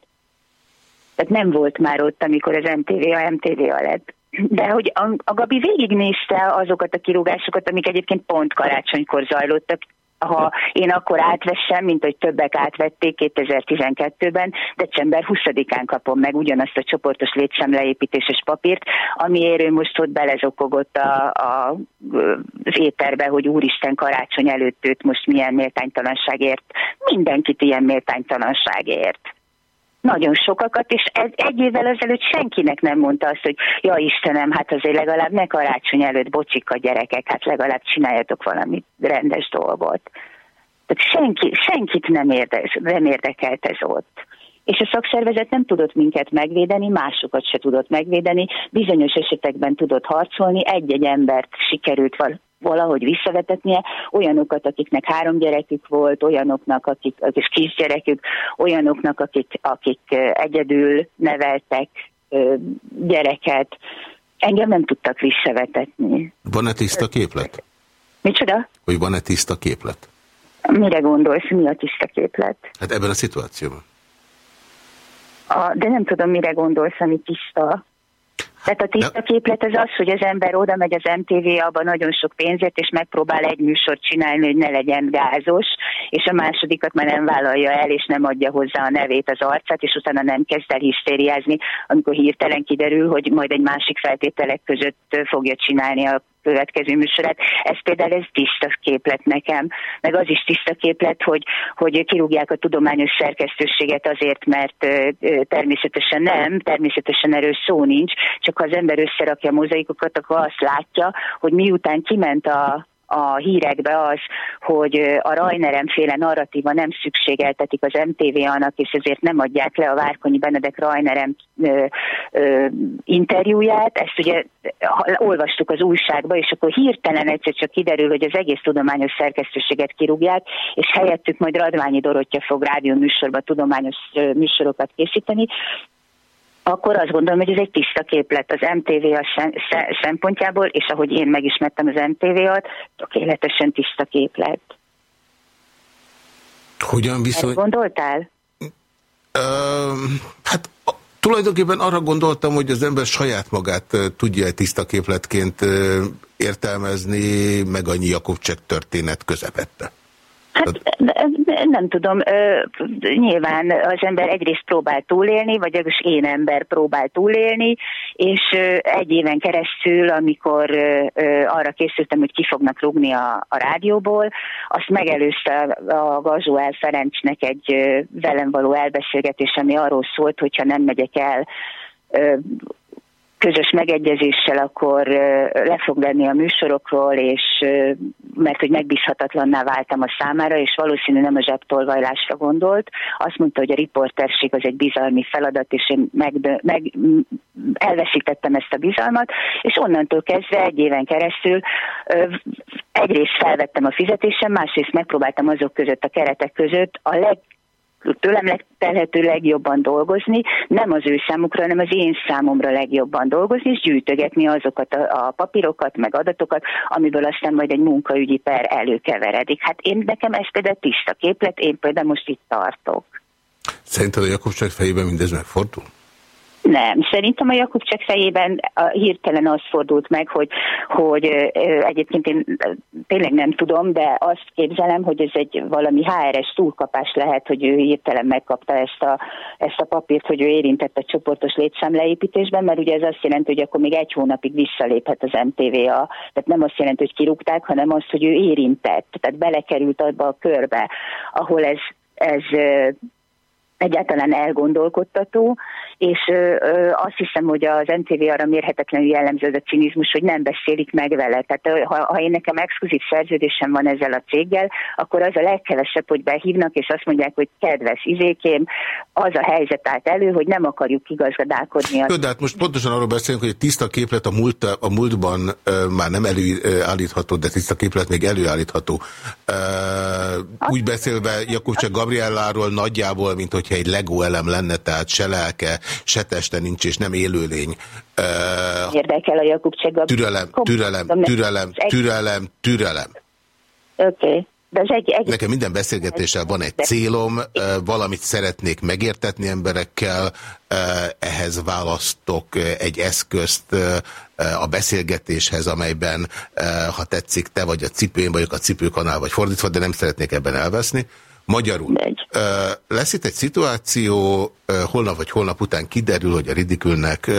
Tehát nem volt már ott, amikor az MTV a MTV-a lett. De hogy a, a Gabi végignézte azokat a kirúgásokat, amik egyébként pont karácsonykor zajlottak, ha én akkor átvessem, mint hogy többek átvették 2012-ben, december 20-án kapom meg ugyanazt a csoportos létszámleépítéses papírt, amiért ő most ott belezokogott a, a, az hogy úristen karácsony előtt őt most milyen méltánytalanságért, mindenkit ilyen méltánytalanságért nagyon sokakat, és ez egy évvel ezelőtt senkinek nem mondta azt, hogy ja Istenem, hát azért legalább ne karácsony előtt bocsik a gyerekek, hát legalább csináljatok valami rendes dolgot. Tehát senki, senkit nem, érde, nem érdekelt ez ott. És a szakszervezet nem tudott minket megvédeni, másokat se tudott megvédeni, bizonyos esetekben tudott harcolni, egy-egy embert sikerült valahogy visszavetetnie, olyanokat, akiknek három gyerekük volt, olyanoknak, akik, akik kisgyerekük, olyanoknak, akik, akik egyedül neveltek gyereket. Engem nem tudtak visszavetetni. Van-e tiszta képlet? Micsoda? Hogy van-e tiszta képlet? Mire gondolsz, mi a tiszta képlet? Hát ebben a szituációban. A, de nem tudom, mire gondolsz, ami tiszta. Tehát a tiszta képlet az az, hogy az ember oda megy az MTV-aba nagyon sok pénzért, és megpróbál egy műsort csinálni, hogy ne legyen gázos, és a másodikat már nem vállalja el, és nem adja hozzá a nevét, az arcát, és utána nem kezd el hisztériázni, amikor hirtelen kiderül, hogy majd egy másik feltételek között fogja csinálni a következő műsorát. Ez például ez tiszta képlet nekem, meg az is tiszta képlet, hogy, hogy kirúgják a tudományos szerkesztőséget azért, mert természetesen nem, természetesen erről szó nincs, csak ha az ember összerakja a mozaikokat, akkor azt látja, hogy miután kiment a, a hírekbe az, hogy a Rajnerem féle narratíva nem szükségeltetik az MTV-anak, és ezért nem adják le a Várkonyi Benedek Rajnerem ö, ö, interjúját. Ezt ugye olvastuk az újságba, és akkor hirtelen egyszer csak kiderül, hogy az egész tudományos szerkesztőséget kirúgják, és helyettük majd Radványi Dorottya fog rádió műsorba tudományos műsorokat készíteni, akkor azt gondolom, hogy ez egy tiszta képlet az MTV szempontjából, és ahogy én megismertem az MTV-at, tökéletesen tiszta képlet. Hogyan viszont... Ezt gondoltál? Uh, hát tulajdonképpen arra gondoltam, hogy az ember saját magát tudja egy tiszta képletként értelmezni, meg annyi Jakobcsek történet közepette. Hát nem tudom, nyilván az ember egyrészt próbál túlélni, vagy az én ember próbál túlélni, és egy éven keresztül, amikor arra készültem, hogy ki fognak rúgni a, a rádióból, azt megelőzte a Gazsuel Ferencsnek egy velem való elbeszélgetés, ami arról szólt, hogyha nem megyek el közös megegyezéssel akkor le fog lenni a műsorokról, és mert hogy megbízhatatlanná váltam a számára, és valószínű nem a zsebtolvajlásra gondolt. Azt mondta, hogy a riporterség az egy bizalmi feladat, és én meg, meg elveszítettem ezt a bizalmat, és onnantól kezdve egy éven keresztül egyrészt felvettem a fizetésem, másrészt megpróbáltam azok között a keretek között a leg tőlem telhető legjobban dolgozni, nem az ő számukra, hanem az én számomra legjobban dolgozni, és gyűjtögetni azokat a, a papírokat, meg adatokat, amiből aztán majd egy munkaügyi per előkeveredik. Hát én nekem ez például tiszta képlet, én például most itt tartok. Szerinted a Jakobság fejében mindez megfordul? Nem, szerintem a Jakubcsek fejében a, hirtelen az fordult meg, hogy, hogy egyébként én tényleg nem tudom, de azt képzelem, hogy ez egy valami HRS túlkapás lehet, hogy ő hirtelen megkapta ezt a, ezt a papírt, hogy ő érintett a csoportos létszámleépítésben, mert ugye ez azt jelenti, hogy akkor még egy hónapig visszaléphet az MTVA. Tehát nem azt jelenti, hogy kirúgták, hanem azt, hogy ő érintett, tehát belekerült abba a körbe, ahol ez, ez egyáltalán elgondolkodtató, és ö, ö, azt hiszem, hogy az NTV arra mérhetetlenül jellemző az a cinizmus, hogy nem beszélik meg vele. Tehát ha, ha én nekem exkluzív szerződésem van ezzel a céggel, akkor az a legkevesebb, hogy behívnak, és azt mondják, hogy kedves izékém, az a helyzet állt elő, hogy nem akarjuk igazgadálkodni. Jó, de hát most pontosan arról beszélünk, hogy tiszta képlet a, múlt, a múltban ö, már nem előállítható, de tiszta képlet még előállítható. Ö, úgy beszélve Jakubcsek Gabrielláról nagyjából, mint hogyha egy Lego elem lenne, tehát se lelke, se teste nincs, és nem élőlény. Uh, Érdekel a Jakub Csega. Türelem, türelem, türelem, türelem, türelem. Oké. Okay. De az egy, egy... Nekem minden beszélgetéssel van egy célom, valamit szeretnék megértetni emberekkel, ehhez választok egy eszközt a beszélgetéshez, amelyben, ha tetszik, te vagy a cipőn, vagyok a cipőkanál, vagy fordítva, de nem szeretnék ebben elveszni. Magyarul, Megy. lesz itt egy szituáció, holnap vagy holnap után kiderül, hogy a Ridikülnek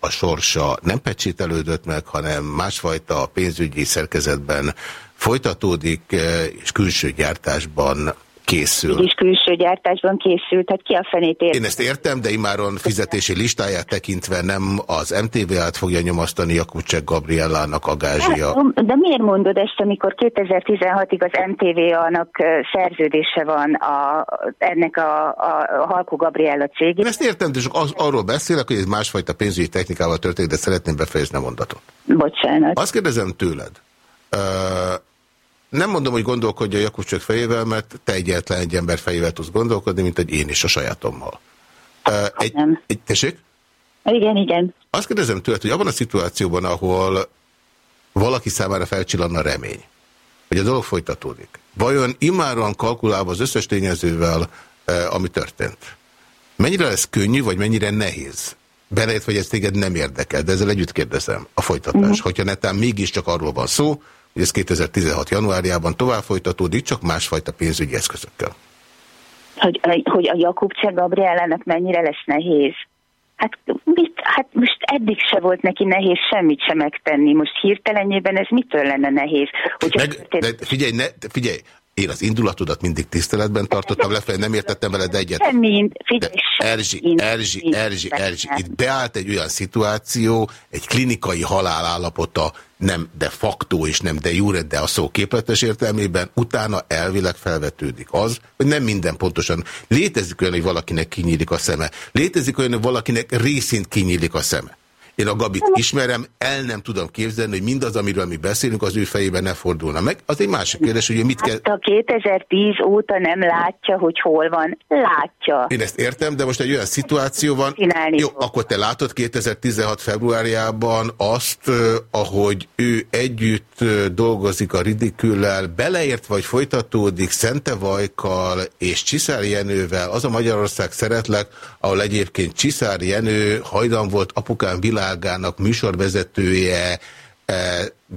a sorsa nem pecsételődött meg, hanem másfajta pénzügyi szerkezetben folytatódik, és külső gyártásban készül. És külső gyártásban készült, hát ki a fenét ért? Én ezt értem, de imáron fizetési listáját tekintve nem az MTV-át fogja nyomasztani Jakubcsek Gabriellának a gázsia. Hát, de miért mondod ezt, amikor 2016-ig az MTV-nak szerződése van a, ennek a, a, a Halkó Gabriella cég? Én ezt értem, de csak az, arról beszélek, hogy ez másfajta pénzügyi technikával történik, de szeretném befejezni a mondatot. Bocsánat. Azt kérdezem tőled, nem mondom, hogy gondolkodj a Jakubcsök fejével, mert te egyetlen egy ember fejével tudsz gondolkodni, mint egy én is a sajátommal. Egy, nem. egy, tessék? Igen, igen. Azt kérdezem tőled, hogy abban a szituációban, ahol valaki számára felcsillanna remény, hogy a dolog folytatódik, vajon imáron kalkulálva az összes tényezővel, ami történt, mennyire lesz könnyű, vagy mennyire nehéz? Belejött, hogy ez téged nem érdekel, de ezzel együtt kérdezem a folytatás. Uh -huh. Hogyha netán mégiscsak arról van szó, hogy ez 2016. januárjában tovább folytatódik, csak másfajta pénzügyi eszközökkel. Hogy, hogy a Jakub Cseh Gabrielának mennyire lesz nehéz? Hát, mit, hát most eddig se volt neki nehéz semmit sem megtenni. Most hirtelenjében ez mitől lenne nehéz? Hogy Meg, de figyelj, ne, figyelj, én az indulatodat mindig tiszteletben tartottam, lefelé nem értettem veled egyet. Semmi, Erzsi, Erzsi, Erzsi, Erzsi, itt beállt egy olyan szituáció, egy klinikai halál állapota, nem de facto és nem de jure, de a szó képletes értelmében, utána elvileg felvetődik az, hogy nem minden pontosan. Létezik olyan, hogy valakinek kinyílik a szeme. Létezik olyan, hogy valakinek részint kinyílik a szeme. Én a Gabit ismerem, el nem tudom képzelni, hogy mindaz, amiről mi beszélünk, az ő fejében ne fordulna meg. Az egy másik kérdés, hogy mit kell... Hát a 2010 óta nem látja, hogy hol van. Látja. Én ezt értem, de most egy olyan szituáció van... Csinálni Jó, fog. akkor te látod 2016 februárjában azt, ahogy ő együtt dolgozik a Ridiküllel, beleért vagy folytatódik Szente Vajkal és Csiszár Jenővel, az a Magyarország szeretlek, ahol egyébként Csiszár Jenő hajdan volt apukán világ világának műsorvezetője e,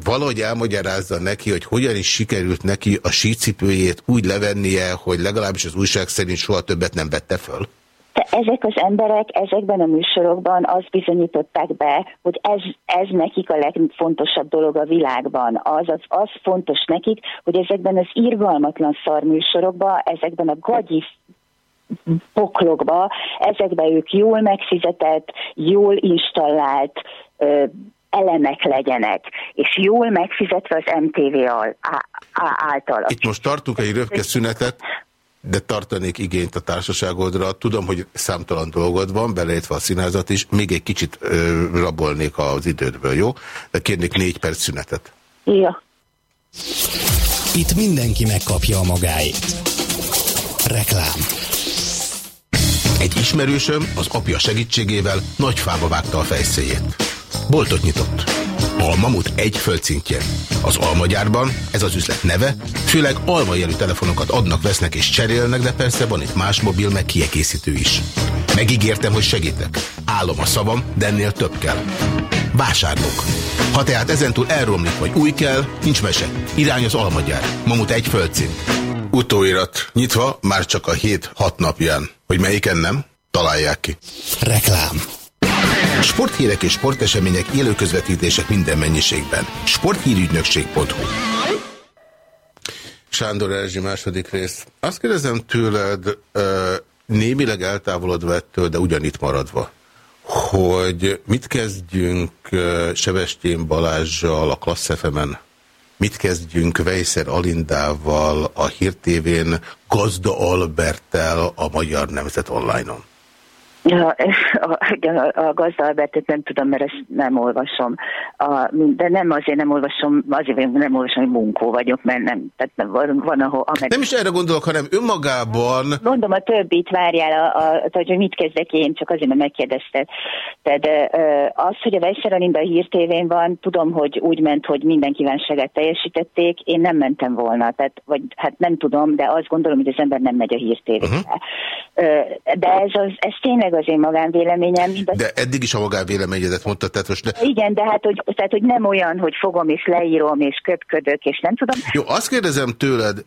valahogy elmagyarázza neki, hogy hogyan is sikerült neki a sícipőjét úgy levennie, hogy legalábbis az újság szerint soha többet nem vette föl? De ezek az emberek ezekben a műsorokban azt bizonyították be, hogy ez, ez nekik a legfontosabb dolog a világban. Az, az, az fontos nekik, hogy ezekben az irgalmatlan szarműsorokban, ezekben a gagyi poklokba, ezekbe ők jól megfizetett, jól installált ö, elemek legyenek, és jól megfizetve az MTV által. Itt most tartunk egy röpke szünetet, de tartanék igényt a társaságodra. Tudom, hogy számtalan dolgod van, beleértve a színázat is. Még egy kicsit ö, rabolnék az idődből, jó? De kérnék négy perc szünetet. Jó. Itt mindenki megkapja a magáét. Reklám. Egy ismerősöm az apja segítségével nagy fába vágta a fejszéjét. Boltot nyitott. Almamut egy földszintjén. Az almagyárban, ez az üzlet neve, főleg almajelű telefonokat adnak, vesznek és cserélnek, de persze van itt más mobil, meg kiegészítő is. Megígértem, hogy segítek. Állom a szavam, de ennél több kell. Vásárlók. Ha tehát ezentúl elromlik, vagy új kell, nincs mese. Irány az almagyár. Mamut egy földszint. Utóirat. Nyitva már csak a hét hat napján. Hogy melyiken nem? Találják ki. Reklám. Sporthírek és sportesemények élő közvetítések minden mennyiségben. Sporthírügynökség.hu Sándor Erzsi második rész. Azt kérdezem tőled, némileg eltávolodva ettől, de ugyanitt maradva, hogy mit kezdjünk Sebestyén Balázsjal a Klassz FM-en? Mit kezdjünk Vejszer Alindával a Hír TV-n, Gazda Alberttel a Magyar Nemzet Online-on? Ja, <laughs> a, a, a gazda Albertet nem tudom, mert ezt nem olvasom. A, de nem azért nem olvasom, azért nem olvasom, hogy munkó vagyok, mert nem, tehát nem, van, van ahol... Ameddig... Nem is erre gondolok, hanem önmagában... Mondom, a többit várjál, a, a, a, hogy mit kezdek én, csak azért, mert megkérdezted. Tehát az, hogy a Vejseralinda a hírtévén van, tudom, hogy úgy ment, hogy minden kívánságát teljesítették, én nem mentem volna, tehát, vagy hát nem tudom, de azt gondolom, hogy az ember nem megy a hírtévébe. Uh -huh. De ez, az, ez tényleg az én magánvéleményem. De, de eddig is a magánvéleményedet mondta, tehát most... Ne... Igen, de hát hogy, tehát, hogy nem olyan, hogy fogom és leírom és köpködök, és nem tudom. Jó, azt kérdezem tőled,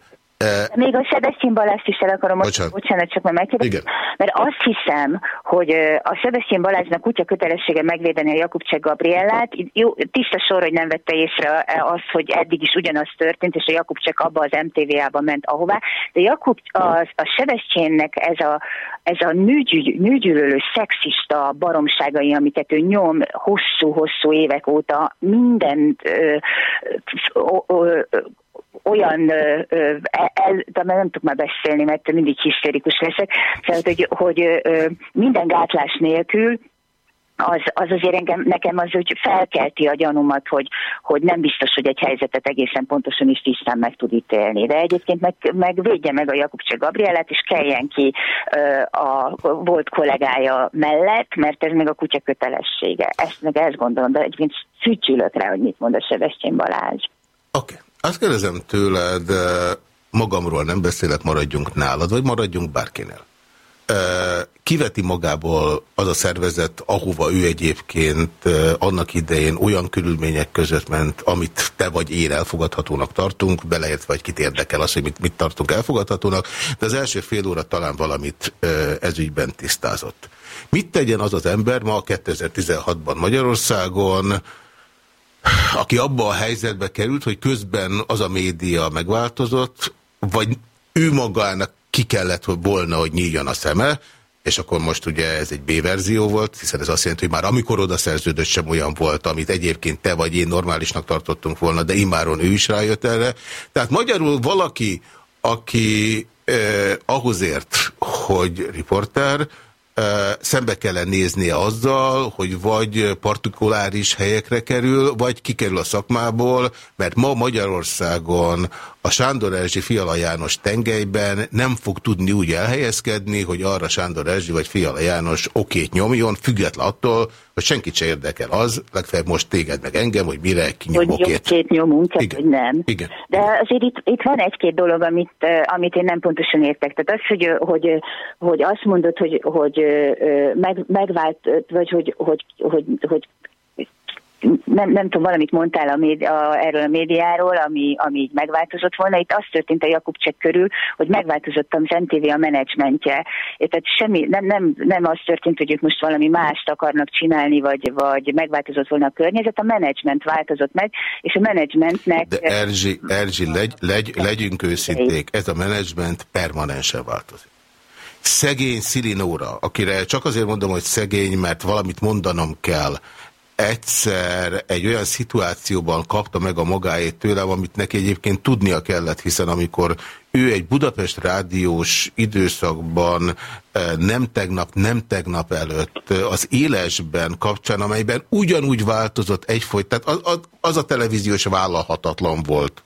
még a Sebestyén Balást is el akarom, bocsánat, bocsánat csak már megkérdezni, mert azt hiszem, hogy a Sebestyén Balázsnak kutya kötelessége megvédeni a Jakubcsek Gabriellát. Jó, tiszta sor, hogy nem vette észre azt, hogy eddig is ugyanaz történt, és a Jakubcsek abba az MTV-ába ment ahová. De Jakub, a, a Sebestyénnek ez a, ez a nőgyű, nőgyűlölő szexista baromságai, amiket ő nyom hosszú-hosszú évek óta mindent ö, ö, ö, olyan, el, de nem tudok már beszélni, mert mindig hisztérikus leszek, tehát, hogy, hogy minden gátlás nélkül az, az azért engem, nekem az, hogy felkelti a gyanúmat, hogy, hogy nem biztos, hogy egy helyzetet egészen pontosan is tisztán meg tud ítélni. De egyébként meg, meg védje meg a Jakubcsek Gabrielát, és keljen ki a volt kollégája mellett, mert ez meg a kutya kötelessége. Ezt meg ezt gondolom, de egyébként szücsülök rá, hogy mit mond a Sebestyén Balázs. Oké. Okay. Azt kérdezem tőled, eh, magamról nem beszélek, maradjunk nálad, vagy maradjunk bárkinél. Eh, kiveti magából az a szervezet, ahova ő egyébként eh, annak idején olyan körülmények között ment, amit te vagy én elfogadhatónak tartunk, beleértve, vagy kit érdekel az, hogy mit, mit tartunk elfogadhatónak, de az első fél óra talán valamit ezügyben tisztázott. Mit tegyen az az ember ma 2016-ban Magyarországon, aki abba a helyzetbe került, hogy közben az a média megváltozott, vagy ő magának ki kellett hogy volna, hogy nyíljon a szeme, és akkor most ugye ez egy B-verzió volt, hiszen ez azt jelenti, hogy már amikor oda szerződött sem olyan volt, amit egyébként te vagy én normálisnak tartottunk volna, de immáron ő is rájött erre. Tehát magyarul valaki, aki eh, ahhoz ért, hogy riporter, szembe kellene néznie azzal, hogy vagy partikuláris helyekre kerül, vagy kikerül a szakmából, mert ma Magyarországon a Sándor Erzsi Fiala János tengelyben nem fog tudni úgy elhelyezkedni, hogy arra Sándor Erzsi vagy Fiala János okét nyomjon, független attól, hogy senkit se érdekel az, legfeljebb most téged meg engem, hogy mire kinyom hogy okét. Hogy nyomunk, Igen. hogy nem. Igen. De azért itt, itt van egy-két dolog, amit, amit én nem pontosan értek. Tehát az, hogy, hogy, hogy azt mondod, hogy, hogy meg, megvált, vagy hogy, hogy, hogy, hogy nem, nem tudom, valamit mondtál a média, erről a médiáról, ami, ami így megváltozott volna. Itt az történt a Jakubcsek körül, hogy megváltozott az NTV a menedzsmentje. Tehát semmi, nem, nem, nem az történt, hogy ők most valami mást akarnak csinálni, vagy, vagy megváltozott volna a környezet, a menedzsment változott meg, és a menedzsmentnek... De Erzsi, Erzsi legy, legy, legyünk őszinték, ez a menedzsment permanensen változik szegény Szilinóra, akire csak azért mondom, hogy szegény, mert valamit mondanom kell, egyszer egy olyan szituációban kapta meg a magáét tőlem, amit neki egyébként tudnia kellett, hiszen amikor ő egy Budapest rádiós időszakban eh, nem tegnap, nem tegnap előtt eh, az élesben kapcsán, amelyben ugyanúgy változott egyfolyt, tehát az, az, az a televíziós vállalhatatlan volt.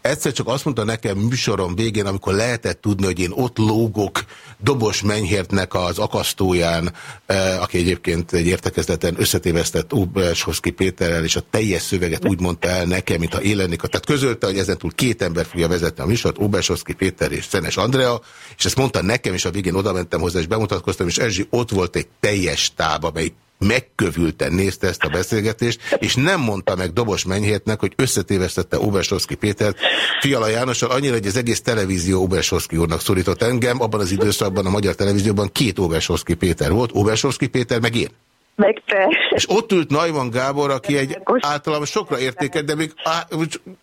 Egyszer csak azt mondta nekem műsorom végén, amikor lehetett tudni, hogy én ott lógok Dobos Menyhértnek az akasztóján, eh, aki egyébként egy értekezleten összetévesztett Óbershoszki Péterrel, és a teljes szöveget úgy mondta el nekem, mintha élennék. Tehát közölte, hogy ezentúl két ember fogja vezetni a műsort, Óbershoszki Péter és Szenes Andrea, és ezt mondta nekem, és a végén oda mentem hozzá, és bemutatkoztam, és Erzsi ott volt egy teljes táb, amely megkövülten nézte ezt a beszélgetést, és nem mondta meg Dobos Menyhétnek, hogy összetévesztette Obersovszki Pétert Fiala Jánossal annyira, hogy az egész televízió Obersovszki úrnak szólított engem. Abban az időszakban a magyar televízióban két Obersovszki Péter volt, Obersovszki Péter meg én. Meg te. És ott ült Najman Gábor, aki egy általam sokra értéket, de még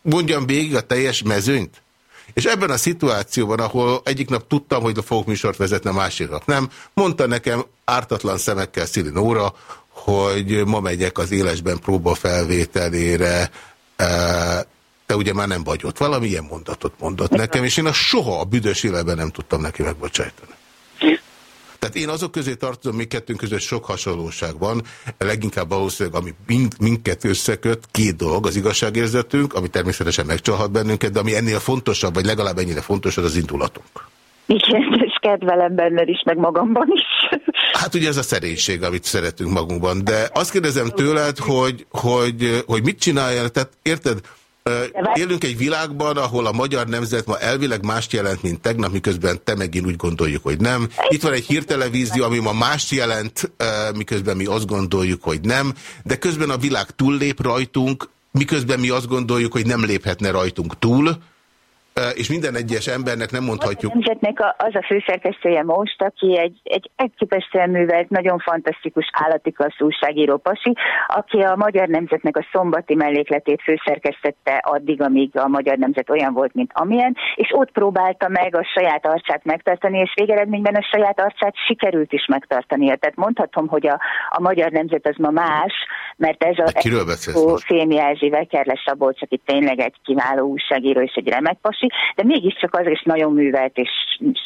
mondjam végig a teljes mezőnyt. És ebben a szituációban, ahol egyik nap tudtam, hogy a fogok műsort vezetne, másik nap nem, mondta nekem ártatlan szemekkel Szili Nóra, hogy ma megyek az élesben próbafelvételére, te ugye már nem vagy ott. Valami ilyen mondatot mondott nekem, és én a soha a büdös életben nem tudtam neki megbocsájtani. Tehát én azok közé tartozom, mi kettőnk között sok hasonlóság van, leginkább valószínűleg, ami mind, minket összeköt, két dolog, az igazságérzetünk, ami természetesen megcsalhat bennünket, de ami ennél fontosabb, vagy legalább ennyire fontos, az az indulatunk. Igen, és kedvelem benned is, meg magamban is. Hát ugye ez a szerénység, amit szeretünk magunkban. De azt kérdezem tőled, hogy, hogy, hogy mit csinálja, tehát érted, Élünk egy világban, ahol a magyar nemzet ma elvileg mást jelent, mint tegnap, miközben te megint úgy gondoljuk, hogy nem. Itt van egy hírtelevízió, ami ma mást jelent, miközben mi azt gondoljuk, hogy nem, de közben a világ túllép rajtunk, miközben mi azt gondoljuk, hogy nem léphetne rajtunk túl és minden egyes embernek nem mondhatjuk. A nemzetnek az a főszerkesztője most, aki egy, egy elképesztően művelt, nagyon fantasztikus állati újságíró pasi, aki a Magyar Nemzetnek a szombati mellékletét főszerkesztette addig, amíg a Magyar Nemzet olyan volt, mint amilyen, és ott próbálta meg a saját arcát megtartani, és végeredményben a saját arcát sikerült is megtartania. Tehát mondhatom, hogy a, a Magyar Nemzet az ma más, mert ez a hát Fémi Erzsi Vekerle Szabolcs, aki tényleg egy kiváló újságíró és egy remek pasi, másik, de mégiscsak az is nagyon művelt és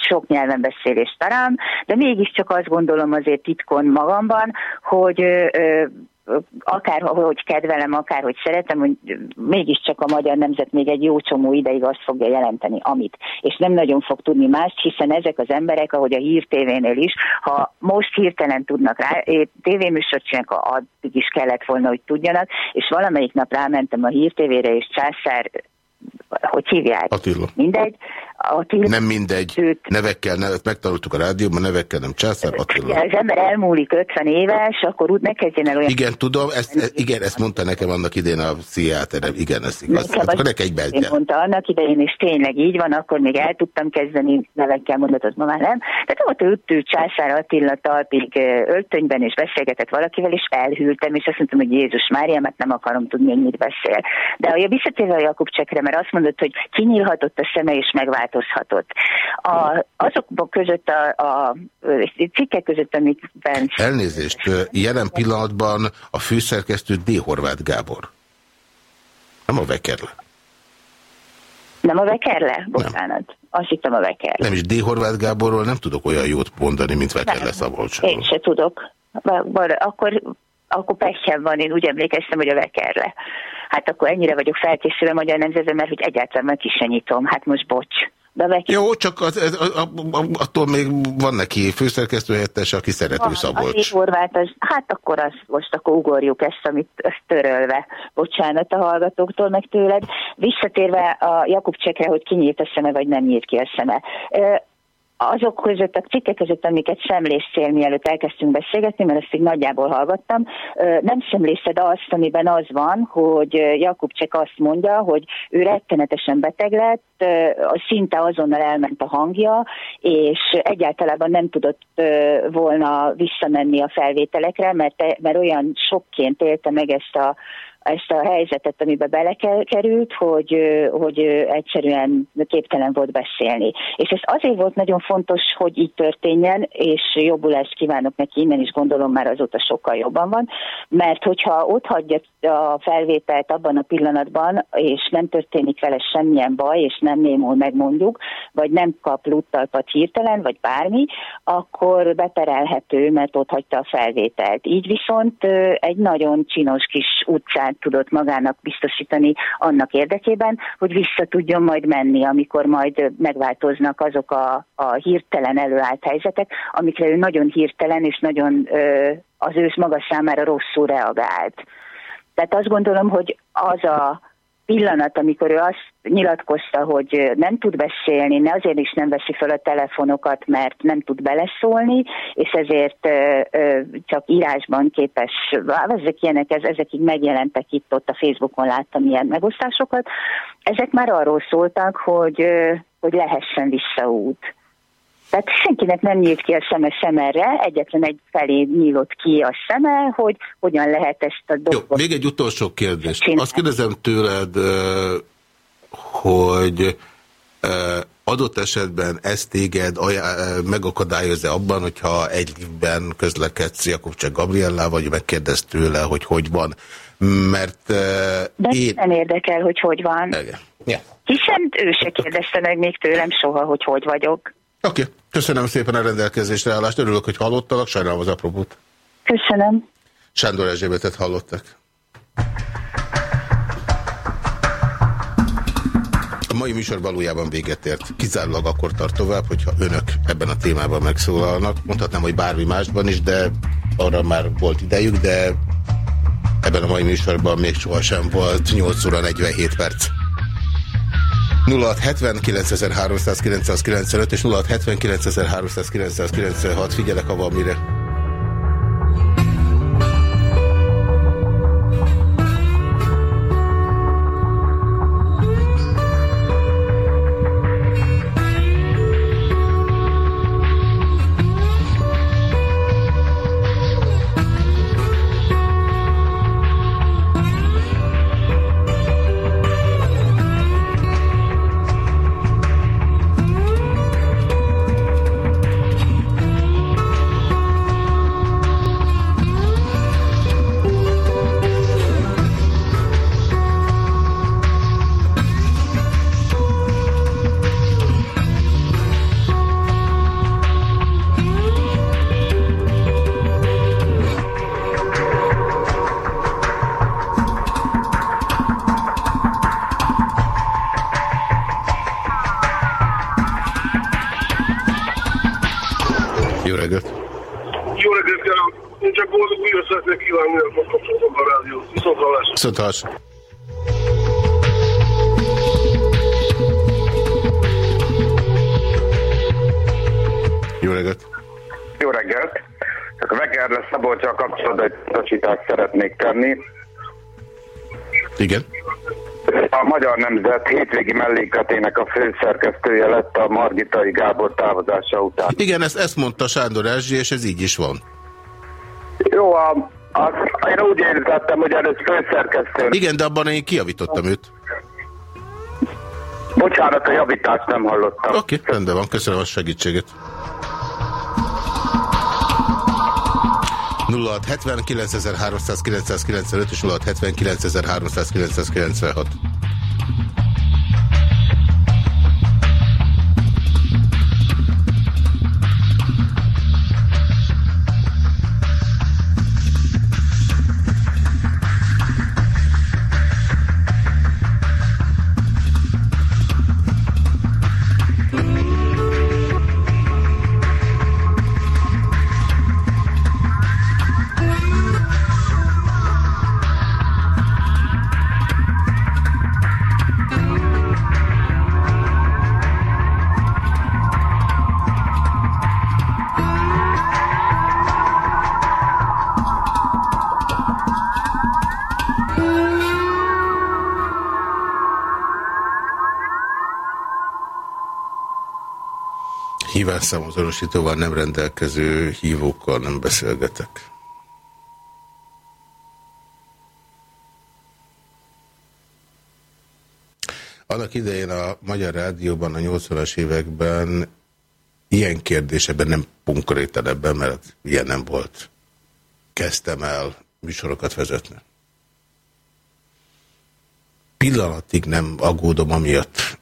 sok nyelven beszél és talán, de mégiscsak azt gondolom azért titkon magamban, hogy akár hogy kedvelem, akár hogy szeretem, hogy mégiscsak a magyar nemzet még egy jó csomó ideig azt fogja jelenteni, amit. És nem nagyon fog tudni mást, hiszen ezek az emberek, ahogy a Hír TV-nél is, ha most hirtelen tudnak rá, tévéműsort csinálnak, addig is kellett volna, hogy tudjanak, és valamelyik nap rámentem a Hír TV-re, és Császár hogy hívják? Attila. Mindegy. Attila. Nem mindegy. Őt... Nevekkel, nevet megtanultuk a rádióban, nevekkel nem Császár Attila. Az ember elmúlik 50 éves, akkor úgy ne kezdjen el olyan... Igen, tudom, ezt, igen, ezt mondta nekem annak idén a pszichiáter, igen, ez igaz. Hát, akkor nekem egy Én mondta annak idején, és tényleg így van, akkor még el tudtam kezdeni, nevekkel mondatot ma már nem. Tehát ott ült ő Császár Attila talpig öltönyben, és beszélgetett valakivel, és elhűltem, és azt mondtam, hogy Jézus Mária, mert nem akarom tudni, hogy mit beszél. De a visszatérve a Jakub Csekre, mert azt mondod, hogy kinyílhatott a szeme és megváltozhatott. A, azok között a, a cikkek között, amikben... Elnézést, jelen pillanatban a főszerkesztő D. Horváth Gábor. Nem a Vekerle. Nem a Vekerle? Bocsánat. Nem. Azt hittem a Vekerle. Nem, is D. Horváth Gáborról nem tudok olyan jót mondani, mint Vekerle Szabolcsról. Én se tudok. Akkor, akkor pekhem van, én úgy emlékeztem, hogy a Vekerle hát akkor ennyire vagyok felkészülve magyar nemzetre, mert hogy egyáltalán meg is nyitom. Hát most bocs. Meg... Jó, csak az, az, az, attól még van neki főszerkesztőhelyettes, aki szerető van, Szabolcs. Horváth, az, hát akkor azt most akkor ugorjuk ezt, amit ezt törölve. Bocsánat a hallgatóktól, meg tőled. Visszatérve a Jakub Csekre, hogy kinyílt a szeme, vagy nem nyílt ki a szeme azok között, a cikkek között, amiket szemlésztél, mielőtt elkezdtünk beszélgetni, mert ezt így nagyjából hallgattam, nem szemlészed azt, amiben az van, hogy Jakub csak azt mondja, hogy ő rettenetesen beteg lett, szinte azonnal elment a hangja, és egyáltalán nem tudott volna visszamenni a felvételekre, mert, mert olyan sokként élte meg ezt a ezt a helyzetet, amibe belekerült, hogy, hogy egyszerűen képtelen volt beszélni. És ez azért volt nagyon fontos, hogy így történjen, és jobbulást kívánok neki, innen is gondolom már azóta sokkal jobban van, mert hogyha ott hagyja a felvételt abban a pillanatban, és nem történik vele semmilyen baj, és nem némul megmondjuk, vagy nem kap luttalpat hirtelen, vagy bármi, akkor beterelhető, mert ott hagyta a felvételt. Így viszont egy nagyon csinos kis utcán tudott magának biztosítani annak érdekében, hogy vissza tudjon majd menni, amikor majd megváltoznak azok a, a hirtelen előállt helyzetek, amikre ő nagyon hirtelen és nagyon ö, az ősz maga számára rosszul reagált. Tehát azt gondolom, hogy az a pillanat, amikor ő azt nyilatkozta, hogy nem tud beszélni, ne azért is nem veszi fel a telefonokat, mert nem tud beleszólni, és ezért csak írásban képes, ezek ilyenek, ez, ezek így megjelentek itt ott a Facebookon láttam ilyen megosztásokat. Ezek már arról szóltak, hogy, hogy lehessen visszaút. Tehát senkinek nem nyílt ki a szeme szemerre, egyetlen egy felé nyílott ki a szeme, hogy hogyan lehet ezt a dolgot... Jó, még egy utolsó kérdés. Csinálni. Azt kérdezem tőled, hogy adott esetben ez téged megakadályozza abban, hogyha egy évben közlekedsz Jakubcsek Gabriellával, vagy megkérdez tőle, hogy hogy van. Mert De én... nem érdekel, hogy hogy van. Igen. Ja. Hiszen ő se kérdezte meg még tőlem soha, hogy hogy vagyok. Oké, okay. köszönöm szépen a rendelkezésre állást. Örülök, hogy hallottalak, sajnálom az apropót. Köszönöm. Sándor Erzsébetet hallottak. A mai műsor valójában véget ért. Kizárólag akkor tart tovább, hogyha önök ebben a témában megszólalnak. Mondhatnám, hogy bármi másban is, de arra már volt idejük, de ebben a mai műsorban még sohasem volt 8 óra 47 perc. 0679.395 és 0679.396 figyelek, ha van mire. Viszontlátásra. Jó reggelt! Jó reggelt! Csak a Vekerre Szabolcsal kapcsolatban egy tacsítást szeretnék tenni. Igen. A Magyar Nemzet hétvégi mellékletének a főszerkesztője lett a Margitai Gábor távozása után. Igen, ezt, ezt mondta Sándor Erzsi, és ez így is van. Előtt főszerkesztő. Igen, de abban én kiavítottam őt. Bocsánat, a javítást nem hallottam. Oké, okay, rendben van, köszönöm a segítséget. 0670 és 0679 hívásszámozonosítóval nem rendelkező hívókkal nem beszélgetek. Annak idején a Magyar Rádióban a 80-as években ilyen kérdéseben, nem konkrétan ebben, mert ilyen nem volt, kezdtem el műsorokat vezetni. Pillanatig nem aggódom amiatt,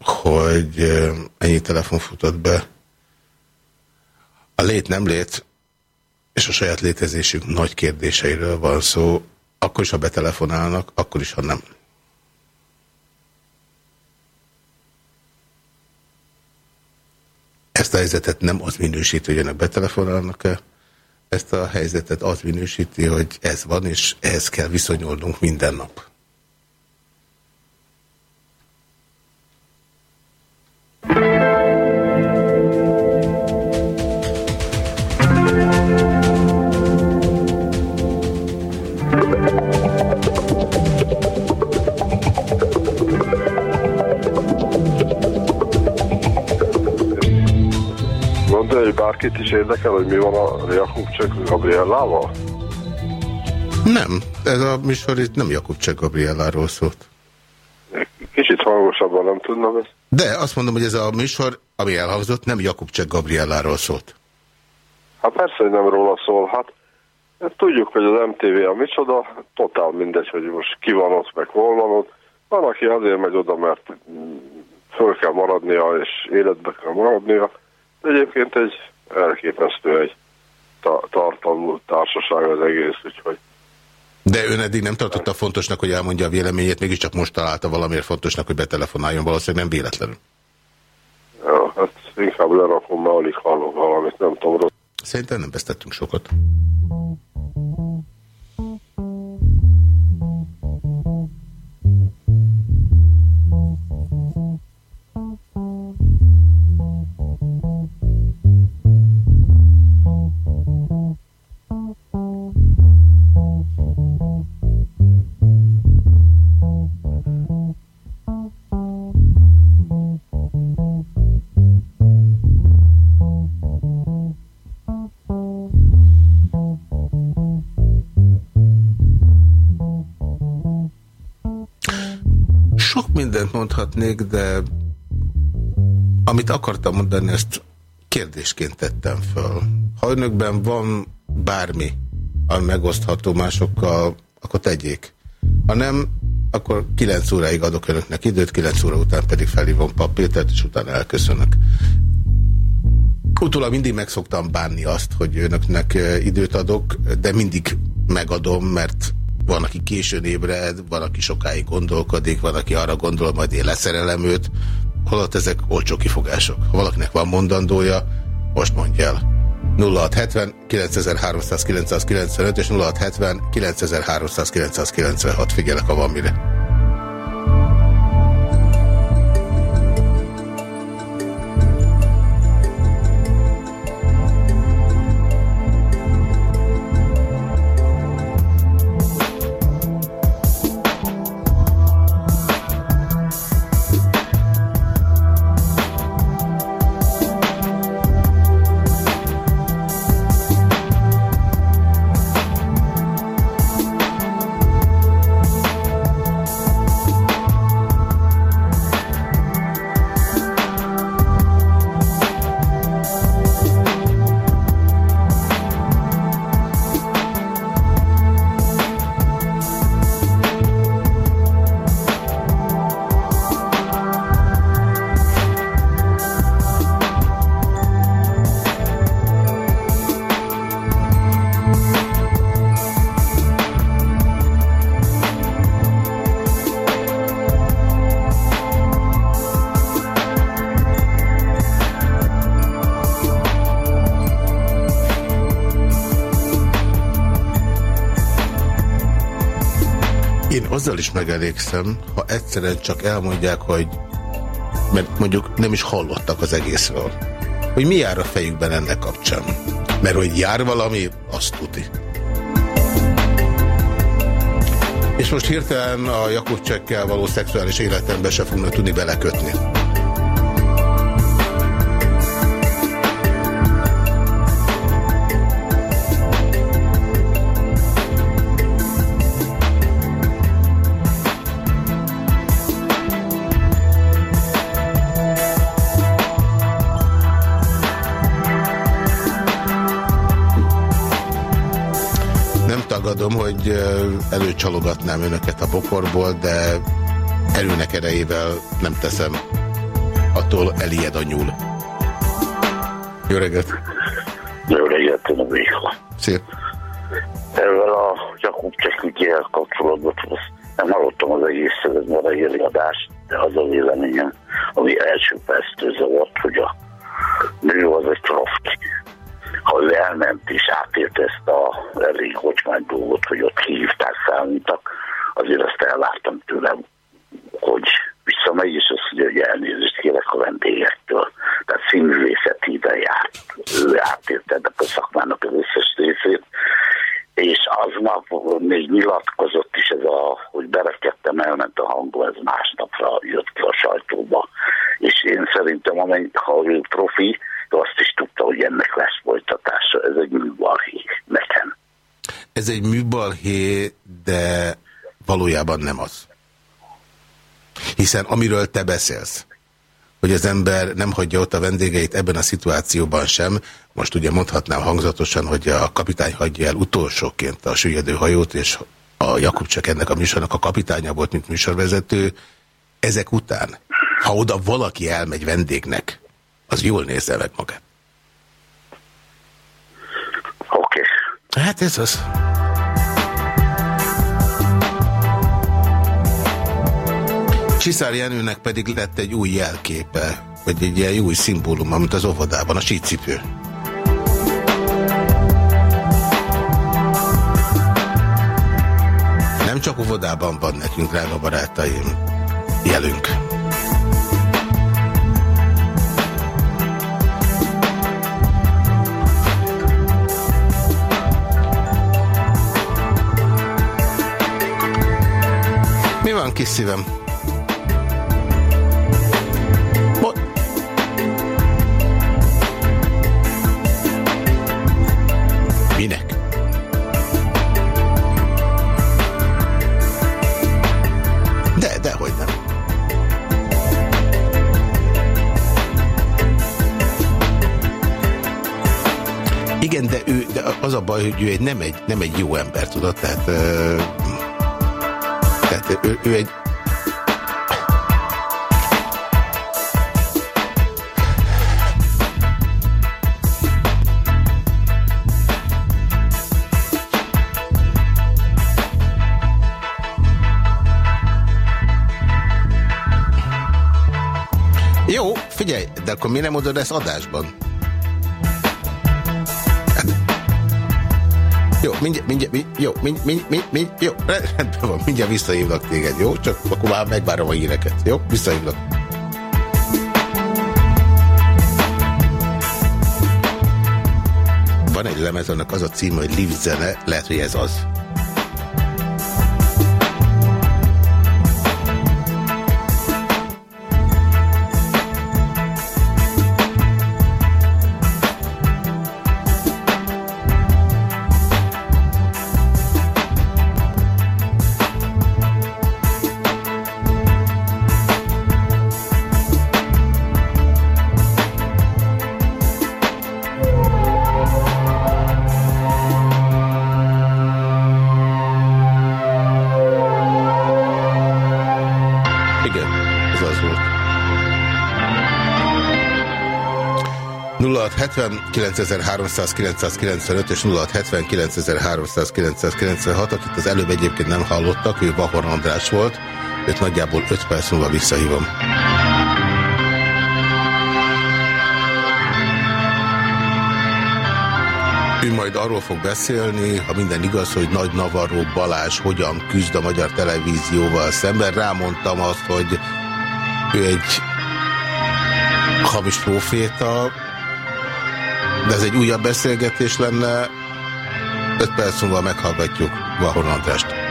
hogy eh, ennyi telefon futott be, a lét nem lét, és a saját létezésünk nagy kérdéseiről van szó, akkor is, ha betelefonálnak, akkor is, ha nem. Ezt a helyzetet nem az minősíti, hogy önök betelefonálnak-e, ezt a helyzetet az minősíti, hogy ez van, és ehhez kell viszonyulnunk minden nap. Bárkit is érdekel, hogy mi van a Jakubcsek Gabriellával? Nem, ez a műsor itt nem Jakubcsek Gabrielláról szólt. Kicsit hangosabban nem tudnám ezt. De azt mondom, hogy ez a műsor, ami elhangzott, nem Jakubcsek Gabrielláról szólt. Hát persze, hogy nem róla szól. Hát ezt tudjuk, hogy az MTV a micsoda, totál mindegy, hogy most ki van ott, meg hol van ott. Van, aki azért megy oda, mert föl kell maradnia, és életbe kell maradnia Egyébként egy elképesztő egy ta tartalmú társaság az egész, úgyhogy de ön eddig nem tartotta fontosnak, hogy elmondja a véleményét, mégiscsak most találta valamiért fontosnak, hogy betelefonáljon, valószínűleg nem véletlenül. Ja, hát inkább lerakom, mert alig hallok valamit, nem tudom. Szerintem nem vesztettünk sokat. Mondhatnék, de amit akartam mondani, ezt kérdésként tettem föl. Ha önökben van bármi, ami megosztható másokkal, akkor tegyék. Ha nem, akkor 9 óráig adok önöknek időt, 9 óra után pedig felhívom papírt, és utána elköszönök. Utólag mindig megszoktam bánni azt, hogy önöknek eh, időt adok, de mindig megadom, mert van, aki későn ébred, van, aki sokáig gondolkodik, van, aki arra gondol, majd én leszerelem őt. Holott ezek olcsó kifogások. Ha valakinek van mondandója, most mondja el. 0670 9395 és 0670 9396 figyelek, ha van mire. Megelégszem, ha egyszerűen csak elmondják, hogy mert mondjuk nem is hallottak az egészről, hogy mi jár a fejükben ennek kapcsán. Mert hogy jár valami, azt tuti. És most hirtelen a Jakub Csekkel való szexuális életembe se fognak tudni belekötni. Hogy előcsalogatnám önöket a bokorból, de erőnek erejével nem teszem. Attól elijed a nyúl. Jó reggelt! Jó reggelt, a Béka. Hiszen amiről te beszélsz, hogy az ember nem hagyja ott a vendégeit ebben a szituációban sem. Most ugye mondhatnám hangzatosan, hogy a kapitány hagyja el utolsóként a süllyedő hajót, és a Jakub csak ennek a műsornak a kapitánya volt, mint műsorvezető. Ezek után, ha oda valaki elmegy vendégnek, az jól nézze meg magát. Oké. Okay. Hát ez az. Csiszár Jenőnek pedig lett egy új jelképe, vagy egy ilyen új szimbólum, amit az óvodában, a sícipő. Nem csak óvodában van nekünk, drága barátaim, jelünk. Mi van, kis szívem? Az a baj, hogy ő egy, nem, egy, nem egy jó ember, tudod? Tehát, uh, tehát ő, ő egy Jó, figyelj, de akkor mi nem mondod ezt adásban? Jó, mindjárt, mindjárt, jó, mindjárt, mindjárt, mindjárt, jó, <laughs> rendben van, mindjárt visszahívlak téged, jó? Csak akkor már megvárom a híreket, jó? Visszahívlak. Van egy lemez, annak az a cím, hogy Live zene, lehet, hogy ez az. És 0679.395 akit az előbb egyébként nem hallottak, ő Bahor András volt, őt nagyjából 5 perc múlva visszahívom. Ő majd arról fog beszélni, ha minden igaz, hogy Nagy Navarro Balázs hogyan küzd a magyar televízióval szemben. Rámondtam azt, hogy ő egy hamis proféta, de ez egy újabb beszélgetés lenne. 5 perc múlva meghallgatjuk Vahon Andrást.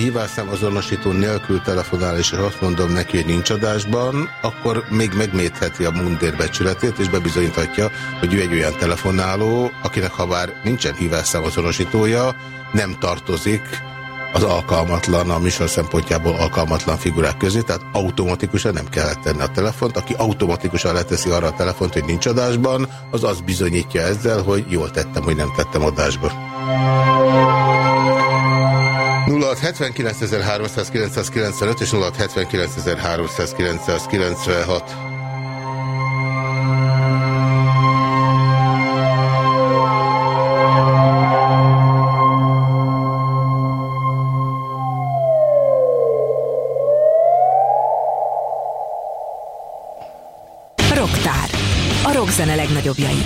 Hívásszám azonosító nélkül telefonál, és azt mondom neki, hogy nincs adásban, akkor még megmétheti a mundér becsületét, és bebizonyíthatja, hogy ő egy olyan telefonáló, akinek ha bár nincsen hívásszám azonosítója, nem tartozik az alkalmatlan, a műsor szempontjából alkalmatlan figurák közé, tehát automatikusan nem kellett tenni a telefont. Aki automatikusan leteszi arra a telefont, hogy nincs adásban, az azt bizonyítja ezzel, hogy jól tettem, hogy nem tettem adásba. 0679.395 és 0679.396. Rocktár. A rockzene legnagyobbjai.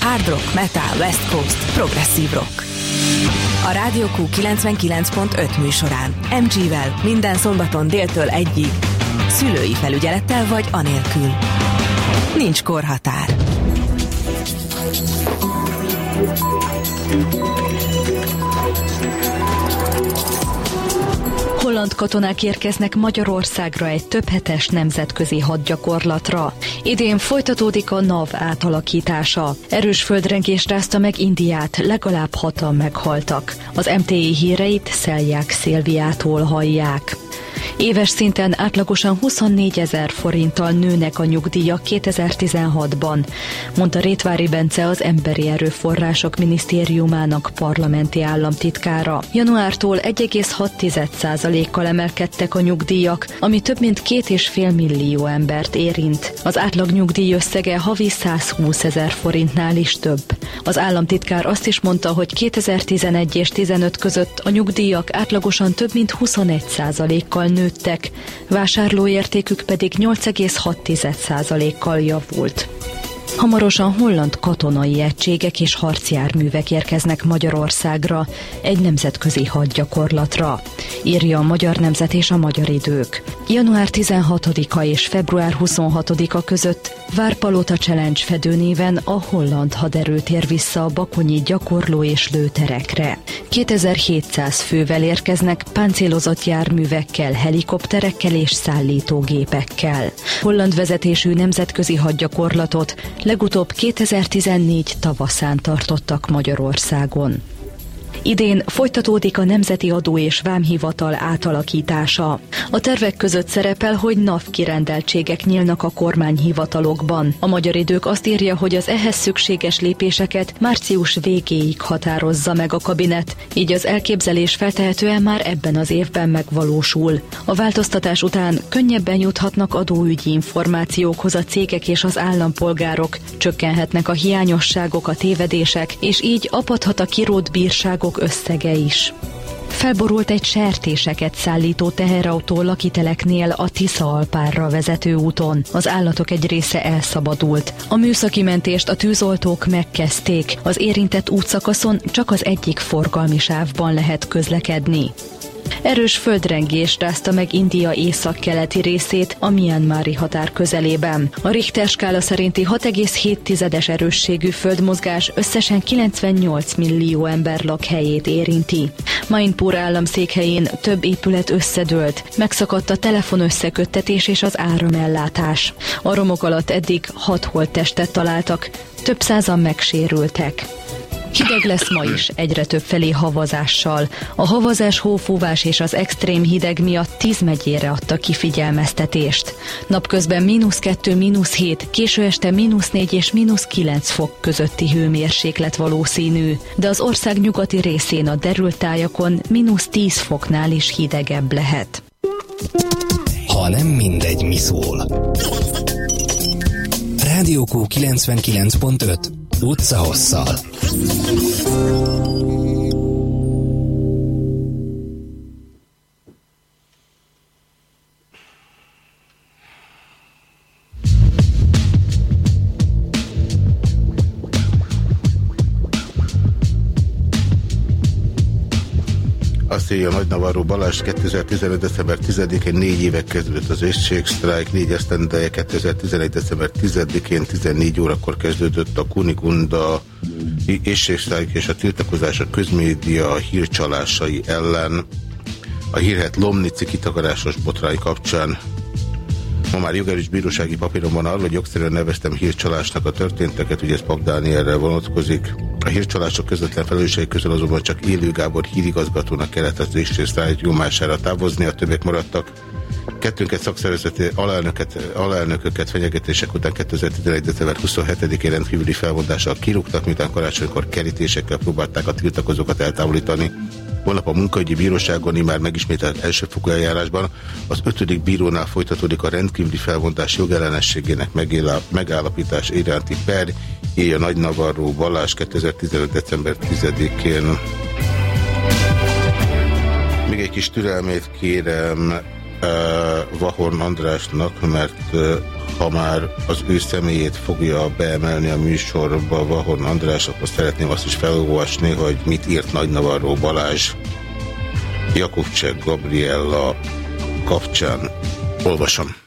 Hard rock, metal, west coast, progresszív rock. A Rádió Q 99.5 műsorán MG-vel minden szombaton déltől egyig. Szülői felügyelettel vagy anélkül. Nincs korhatár. Holland katonák érkeznek Magyarországra egy többhetes nemzetközi hadgyakorlatra. Idén folytatódik a NAV átalakítása. Erős földrengés rázta meg Indiát, legalább hatan meghaltak. Az MTI híreit Szelják Szilviától hallják. Éves szinten átlagosan 24 ezer forinttal nőnek a nyugdíjak 2016-ban, mondta Rétvári Bence az Emberi Erőforrások Minisztériumának parlamenti államtitkára. Januártól 1,6%-kal emelkedtek a nyugdíjak, ami több mint két és fél millió embert érint. Az átlag nyugdíj összege havi 120 ezer forintnál is több. Az államtitkár azt is mondta, hogy 2011 és 15 között a nyugdíjak átlagosan több mint 21%-kal nőttek, vásárlóértékük pedig 8,6%-kal javult. Hamarosan holland katonai egységek és harcjárművek érkeznek Magyarországra egy nemzetközi hadgyakorlatra, írja a Magyar Nemzet és a Magyar Idők. Január 16-a és február 26-a között Várpalota Challenge fedőnéven a holland haderő tér vissza a bakonyi gyakorló és lőterekre. 2700 fővel érkeznek páncélozott járművekkel, helikopterekkel és szállítógépekkel. Holland vezetésű nemzetközi hadgyakorlatot legutóbb 2014 tavaszán tartottak Magyarországon. Idén folytatódik a Nemzeti Adó és Vámhivatal átalakítása. A tervek között szerepel, hogy NAV kirendeltségek nyílnak a kormányhivatalokban. A magyar idők azt írja, hogy az ehhez szükséges lépéseket március végéig határozza meg a kabinet, így az elképzelés feltehetően már ebben az évben megvalósul. A változtatás után könnyebben juthatnak adóügyi információkhoz a cégek és az állampolgárok, csökkenhetnek a hiányosságok, a tévedések, és így apadhat a kirót bírságok összege is. Felborult egy sertéseket szállító teherautó lakiteleknél a Tisza Alpárra vezető úton. Az állatok egy része elszabadult. A műszaki mentést a tűzoltók megkezdték. Az érintett útszakaszon csak az egyik forgalmi sávban lehet közlekedni. Erős földrengés rázta meg India északkeleti részét a Myanmari határ közelében. A Richter skála szerinti 6,7-es erősségű földmozgás összesen 98 millió ember lakhelyét érinti. Mainpur állam székhelyén több épület összedőlt, megszakadt a telefonösszeköttetés és az áramellátás. A romok alatt eddig hat holttestet találtak, több százan megsérültek. Hideg lesz ma is, egyre több felé havazással. A havazás, hófúvás és az extrém hideg miatt 10 megyére adta ki figyelmeztetést. Napközben mínusz 2, mínusz 7, késő este mínusz 4 és mínusz 9 fok közötti hőmérséklet valószínű, de az ország nyugati részén a derült tájakon mínusz 10 foknál is hidegebb lehet. Ha nem mindegy, mi szól. Rádiókó 99.5 Utca írja Nagy Navarro Balázs 2015. december 10-én négy évek kezdődött az éjségsztrájk, négy esztendeje 2011. december 10-én 14 órakor kezdődött a Kunigunda éjségsztrájk és a tiltakozás a közmédia hírcsalásai ellen a hírhet Lomnici kitakarásos botrány kapcsán. Ma már jogerős bírósági papíron van arról, hogy jogszerűen neveztem hírcsalásnak a történteket, ugye ez Pak Dánielre vonatkozik. A hírcsalások közvetlen felelősségek közül azonban csak Élő Gábor hírigazgatónak kellett az részrésztájt nyomására távozni, a többiek maradtak. Kettőnket szakszervezeti alelnöket, alelnököket fenyegetések után 2011. december 27-én rendkívüli felmondással kirúgtak, miután karácsonykor kerítésekkel próbálták a tiltakozókat eltávolítani. Holnap a munkaügyi bíróságon már megismételt elsőfokú eljárásban az ötödik bírónál folytatódik a rendkívüli felvondás jogellenességének megállapítás iránti per, írja Nagy Navarro Balázs 2015. december 10-én. Még egy kis türelmét kérem Vahorn Andrásnak, mert uh, ha már az ő személyét fogja beemelni a műsorba Vahorn András, akkor szeretném azt is felolvasni, hogy mit írt Nagy Navarro Balázs Jakubcsek Gabriella kapcsán. Olvasom.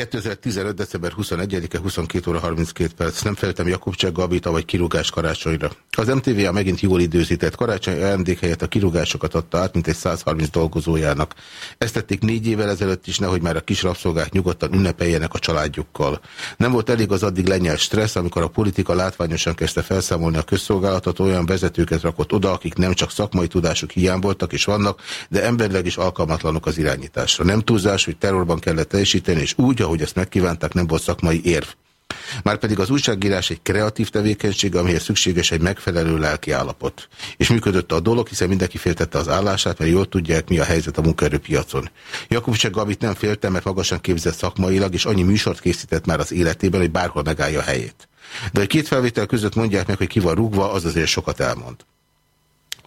2015. december 21-e 22 óra 32 perc. Nem feltem Jakubcsák Gabita vagy kirúgás karácsonyra. Az MTV a megint jól időzített karácsony ajándék helyett a kirúgásokat adta át, mint egy 130 dolgozójának. Ezt tették négy évvel ezelőtt is, nehogy már a kis rabszolgák nyugodtan ünnepeljenek a családjukkal. Nem volt elég az addig lenyelt stressz, amikor a politika látványosan kezdte felszámolni a közszolgálatot, olyan vezetőket rakott oda, akik nem csak szakmai tudásuk hiány voltak és vannak, de emberleg is alkalmatlanok az irányításra. Nem túlzás, hogy terrorban kellett teljesíteni, és úgy, ahogy ezt megkívánták, nem volt szakmai érv. Márpedig az újságírás egy kreatív tevékenység, amihez szükséges egy megfelelő lelki állapot. És működött a dolog, hiszen mindenki féltette az állását, mert jól tudják, mi a helyzet a munkaerőpiacon. Jakubcsek Gabit nem félte, mert magasan képzett szakmailag, és annyi műsort készített már az életében, hogy bárhol megállja a helyét. De a két felvétel között mondják meg, hogy ki van rúgva, az azért sokat elmond.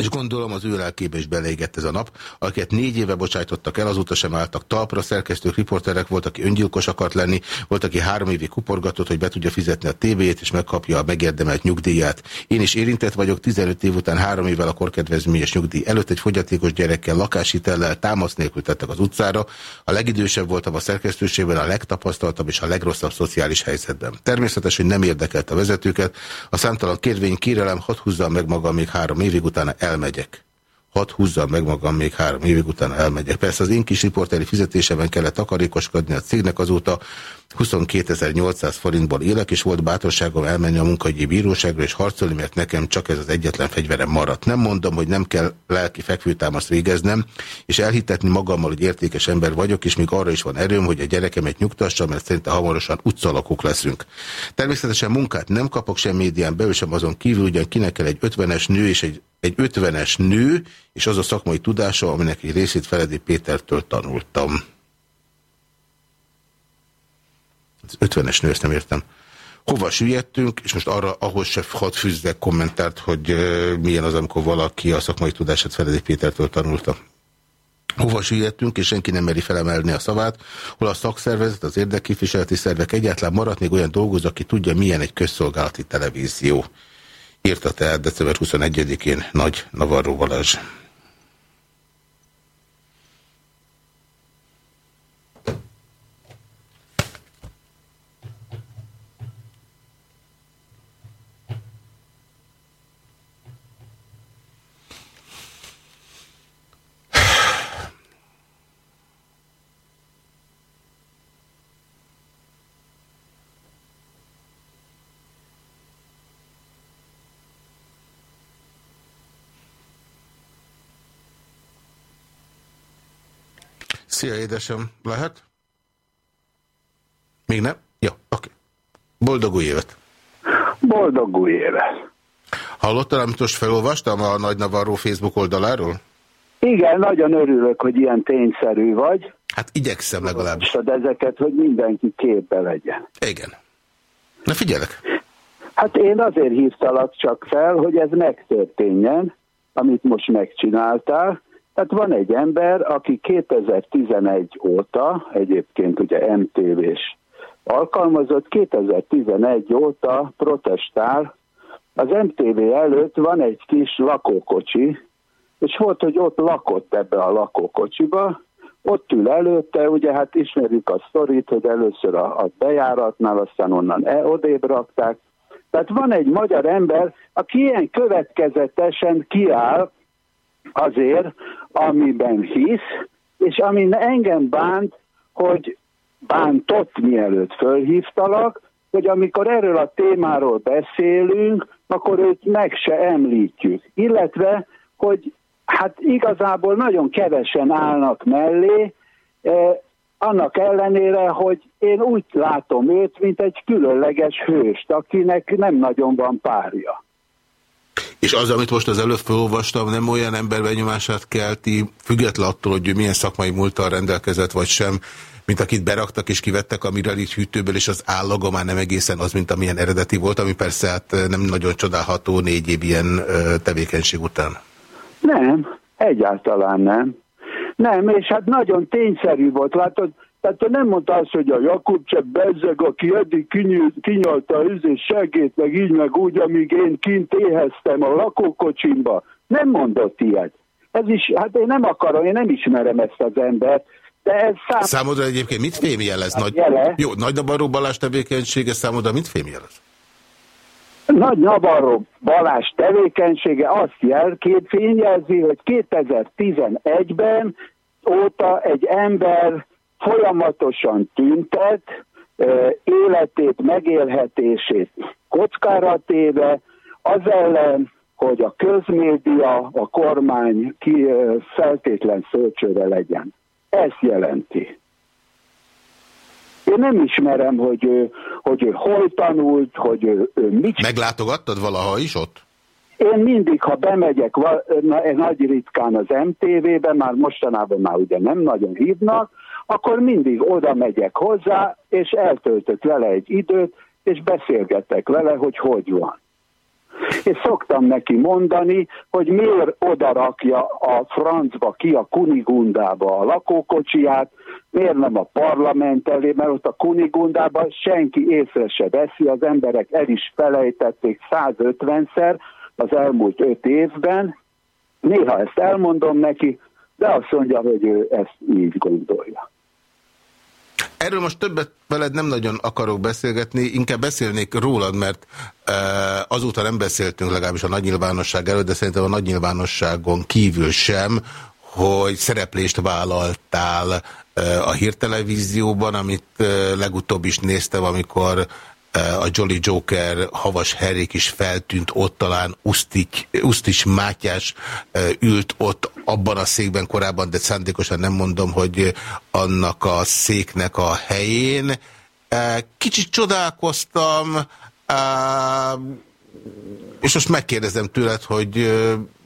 És gondolom az ő lelkébe is beleégett ez a nap, akiket négy éve bocsájtottak el, azóta sem álltak talpra, szerkesztők, riporterek, volt, aki öngyilkos akart lenni, volt, aki három évig kuporgatott, hogy be tudja fizetni a tévéjét, és megkapja a megérdemelt nyugdíját. Én is érintett vagyok, 15 év után három évvel a korkedvezményes nyugdíj előtt egy fogyatékos gyerekkel, lakáshitellel, támasz nélkül tettek az utcára. A legidősebb voltam a szerkesztőségben, a legtapasztaltabb és a legrosszabb szociális helyzetben. Természetes, hogy nem érdekelt a vezetőket. A számtalan kérvény kérelem hadd húzzam meg magam még három évig utána elmegyek. Hadd húzzam meg magam, még három évig után elmegyek. Persze az én kis riporteri fizetéseben kellett takarékoskodni a cégnek azóta 22.800 forintból élek, és volt bátorságom elmenni a munkahogyi bíróságra és harcolni, mert nekem csak ez az egyetlen fegyverem maradt. Nem mondom, hogy nem kell lelki fekvőtámaszt végeznem, és elhitetni magammal, hogy értékes ember vagyok, és még arra is van erőm, hogy a gyerekemet nyugtassam, mert szerintem hamarosan utcalakok leszünk. Természetesen munkát nem kapok sem médián belül, sem azon kívül, ugyan kinek kell egy 50-es nő és egy egy 50-es nő, és az a szakmai tudása, aminek egy részét Feledi Pétertől tanultam. Az 50-es nő, ezt nem értem. Hova süllyedtünk, és most arra, ahhoz se hadd fűzzek kommentárt, hogy milyen az, amikor valaki a szakmai tudását Feledi Pétertől tanulta. Hova süllyedtünk, és senki nem meri felemelni a szavát, hol a szakszervezet, az érdekképviseleti szervek egyáltalán maradt még olyan dolgozó, aki tudja, milyen egy közszolgálati televízió. Írta tehát december 21-én Nagy Navarro Balázs. Szia, édesem. Lehet? Még nem? Jó, oké. Boldog új évet! Boldog új évet! Hallottál, amit most felolvastam a Nagy Navarro Facebook oldaláról? Igen, nagyon örülök, hogy ilyen tényszerű vagy. Hát igyekszem legalábbis. De ezeket, hogy mindenki képbe legyen. Igen. Na figyelek. Hát én azért hívtalak csak fel, hogy ez megtörténjen, amit most megcsináltál, tehát van egy ember, aki 2011 óta, egyébként ugye MTV-s alkalmazott, 2011 óta protestál, az MTV előtt van egy kis lakókocsi, és volt, hogy ott lakott ebbe a lakókocsiba, ott ül előtte, ugye hát ismerjük a sztorit, hogy először a, a bejáratnál, aztán onnan e, odébb rakták. Tehát van egy magyar ember, aki ilyen következetesen kiáll, azért, amiben hisz, és ami engem bánt, hogy bántott mielőtt fölhívtalak, hogy amikor erről a témáról beszélünk, akkor őt meg se említjük. Illetve, hogy hát igazából nagyon kevesen állnak mellé, eh, annak ellenére, hogy én úgy látom őt, mint egy különleges hőst, akinek nem nagyon van párja. És az, amit most az előbb felolvastam, nem olyan ember benyomását kelti, független attól, hogy milyen szakmai múltal rendelkezett, vagy sem, mint akit beraktak és kivettek a Miralit hűtőből, és az állaga már nem egészen az, mint amilyen eredeti volt, ami persze hát nem nagyon csodálható négy év ilyen tevékenység után. Nem, egyáltalán nem. Nem, és hát nagyon tényszerű volt. Látod, tehát te nem mondta azt, hogy a Jakub csak bezzeg, aki eddig kinyalta az és segít, meg így, meg úgy, amíg én kint éheztem a lakókocsimba. Nem mondott ilyet. Ez is, hát én nem akarom, én nem ismerem ezt az embert. De ez szám... Számodra egyébként mit fémjelez? Nagy... Jele. Jó, Nagy Navarro Balázs tevékenysége számodra mit fémjelez? Nagy Navarro Balázs tevékenysége azt jel, két fényjelzi, hogy 2011-ben óta egy ember folyamatosan tüntet, életét, megélhetését kockára téve, az ellen, hogy a közmédia, a kormány ki feltétlen szölcsőre legyen. Ezt jelenti. Én nem ismerem, hogy ő, hogy ő hol tanult, hogy ő, ő mit... Meglátogattad valaha is ott? Én mindig, ha bemegyek, nagy ritkán az MTV-be, már mostanában már ugye nem nagyon hívnak, akkor mindig oda megyek hozzá, és eltöltök vele egy időt, és beszélgetek vele, hogy hogy van. És szoktam neki mondani, hogy miért odarakja a francba ki a Kunigundába a lakókocsiját, miért nem a parlament elé, mert ott a Kunigundában senki észre se veszi, az emberek el is felejtették 150-szer az elmúlt öt évben. Néha ezt elmondom neki, de azt mondja, hogy ő ezt így gondolja. Erről most többet veled nem nagyon akarok beszélgetni, inkább beszélnék rólad, mert e, azóta nem beszéltünk legalábbis a nagy nyilvánosság előtt, de szerintem a nagy nyilvánosságon kívül sem, hogy szereplést vállaltál e, a hírtelevízióban, amit e, legutóbb is néztem, amikor a Jolly Joker Havas Herrik is feltűnt ott, talán Usztik, Usztis Mátyás ült ott abban a székben korábban, de szándékosan nem mondom, hogy annak a széknek a helyén. Kicsit csodálkoztam, és most megkérdezem tőled, hogy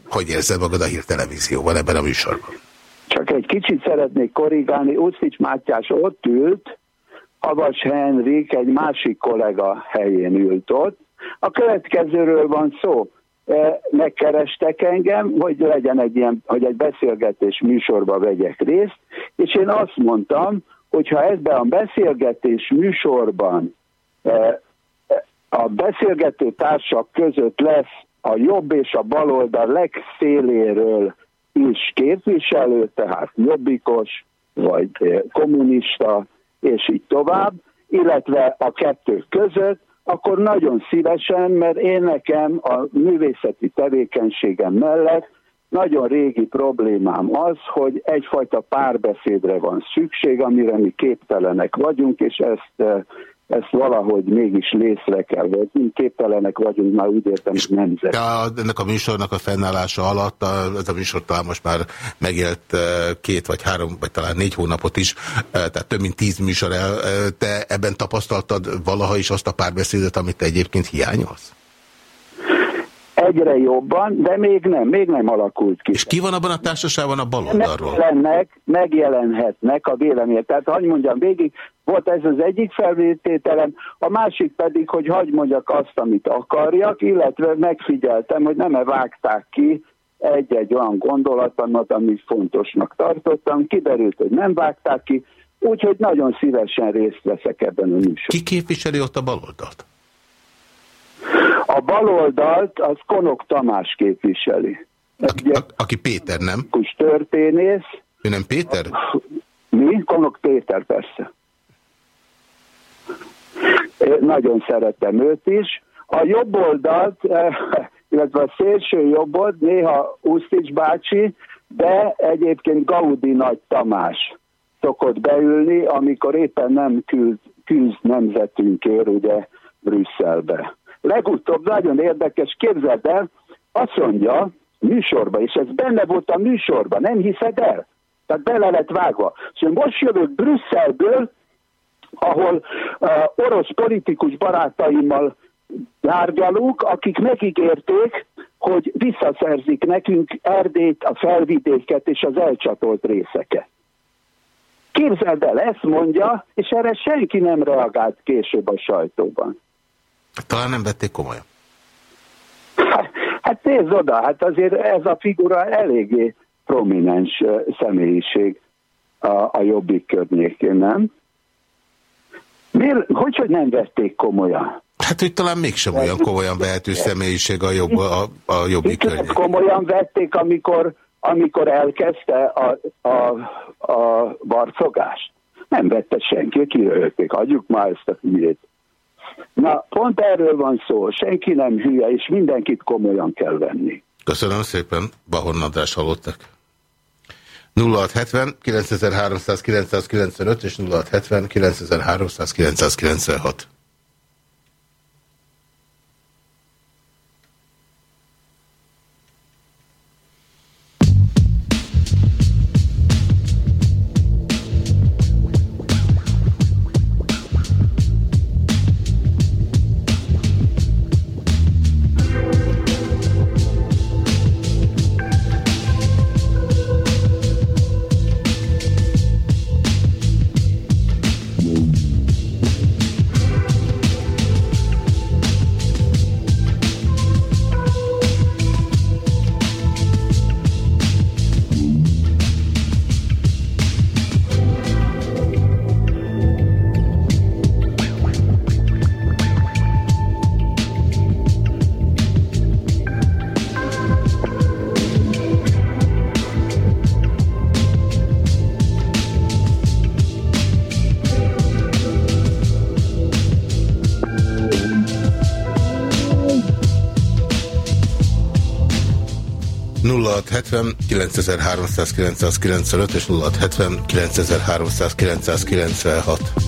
hogy érzed magad a hírtelevízióban ebben a műsorban? Csak egy kicsit szeretnék korrigálni. Usztics Mátyás ott ült, Havas Henrik egy másik kollega helyén ült ott. A következőről van szó. E, megkerestek engem, hogy legyen egy ilyen, hogy egy beszélgetés műsorba vegyek részt, és én azt mondtam, hogy ha ebben a beszélgetés műsorban e, a beszélgető társak között lesz a jobb és a baloldal legszéléről is képviselő, tehát jobbikos, vagy e, kommunista, és így tovább, illetve a kettő között, akkor nagyon szívesen, mert én nekem a művészeti tevékenységem mellett nagyon régi problémám az, hogy egyfajta párbeszédre van szükség, amire mi képtelenek vagyunk, és ezt eh, ezt valahogy mégis lészre kell vetni. Képtelenek vagyunk már úgy értem, hogy nemzet. De ennek a műsornak a fennállása alatt, a, ez a műsor talán most már megélt két vagy három, vagy talán négy hónapot is, tehát több mint tíz műsor el. Te ebben tapasztaltad valaha is azt a párbeszédet, amit te egyébként hiányolsz? Egyre jobban, de még nem, még nem alakult ki. És ki van abban a társaságban a baloldalról? Megjelennek, megjelenhetnek a vélemények. Tehát, hogy mondjam végig, volt ez az egyik felvétételem, a másik pedig, hogy hagy mondjak azt, amit akarjak, illetve megfigyeltem, hogy nem-e vágták ki egy-egy olyan gondolatomat, amit fontosnak tartottam. Kiderült, hogy nem vágták ki, úgyhogy nagyon szívesen részt veszek ebben a műsorban. Ki képviseli ott a baloldalt? A baloldalt az Konok Tamás képviseli. Aki, a, aki Péter, nem? Kus történész. Ő nem Péter? Mi? Konok Péter, persze. Én nagyon szeretem őt is. A jobb oldalt, eh, illetve a szélső jobbot néha Usztics bácsi, de egyébként Gaudi Nagy Tamás szokott beülni, amikor éppen nem küzd, küzd nemzetünkért ugye Brüsszelbe. Legutóbb nagyon érdekes, képzeld el, azt mondja műsorba, és ez benne volt a műsorban, nem hiszed el? Tehát bele lett vágva. Szóval most jövök Brüsszelből, ahol uh, orosz politikus barátaimmal tárgyalunk, akik megígérték, hogy visszaszerzik nekünk Erdélyt, a felvidéket és az elcsatolt részeket. Képzeld el, ezt mondja, és erre senki nem reagált később a sajtóban. Talán nem vették komolyan. Hát, nézd oda, hát azért ez a figura eléggé prominens személyiség a, a jobbik környékén, nem? Miért, hogy, hogy nem vették komolyan? Hát, hogy talán mégsem olyan komolyan vehető személyiség a, jobb, a, a jobbik környékén. Komolyan vették, amikor amikor elkezdte a, a, a barcogást. Nem vette senki, kiröhögték, hagyjuk már ezt a hülyét. Na, pont erről van szó, senki nem hülye, és mindenkit komolyan kell venni. Köszönöm szépen, Bahon András hallottak. 0670 9300 995 és 0670 9300 996. 0670 9395 és 0670 9396.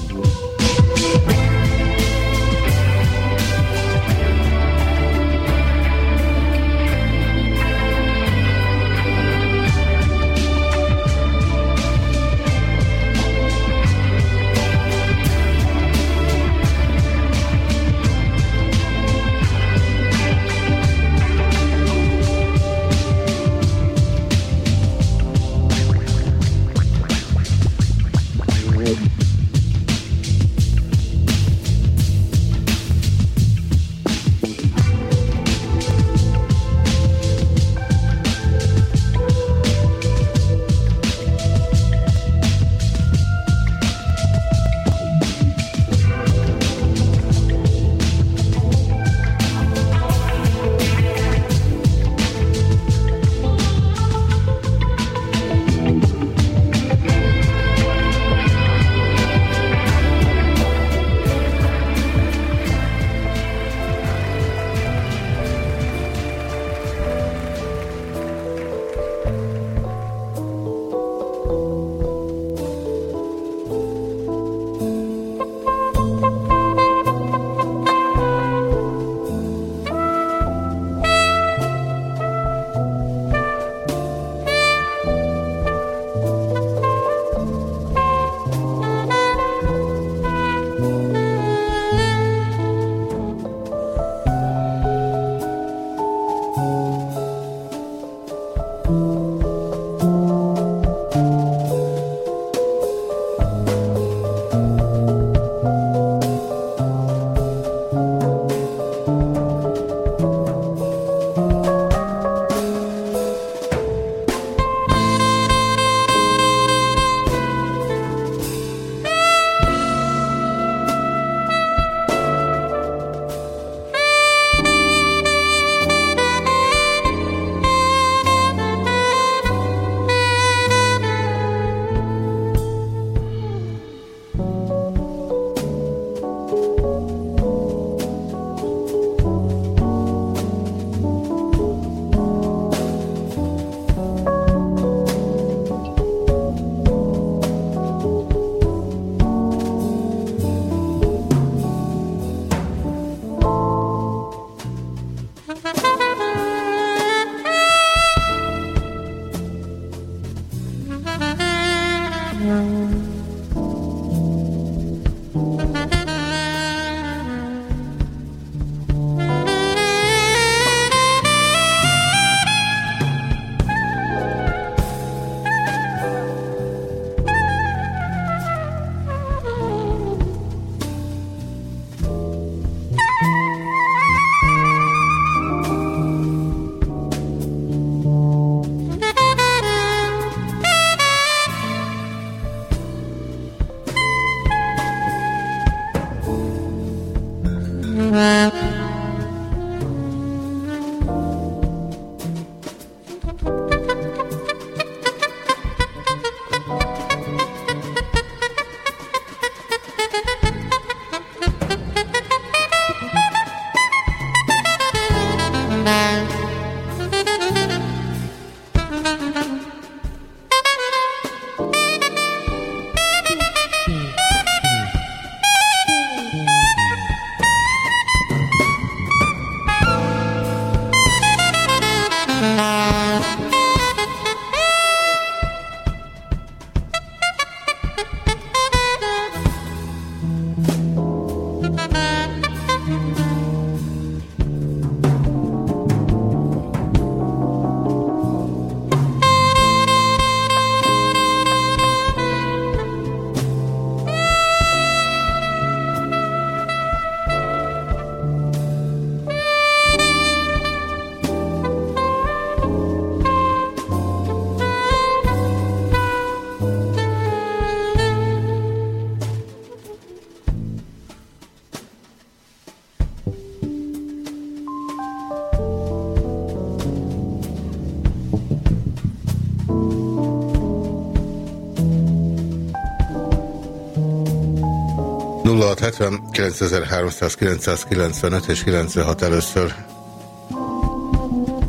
0670 9395 és 96 először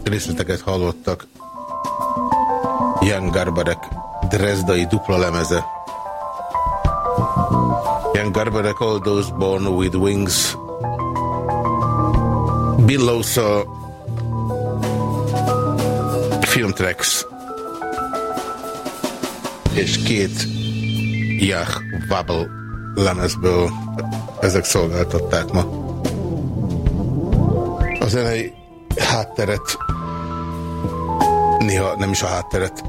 részleteket hallottak. Jan Garbarek Dresdai dupla lemeze. Jan Garbarek All Those Born With Wings Bill Losa Filmtracks és két Yah Wabble lemezből ezek szolgáltatták ma. A zenei hátteret, néha nem is a hátteret.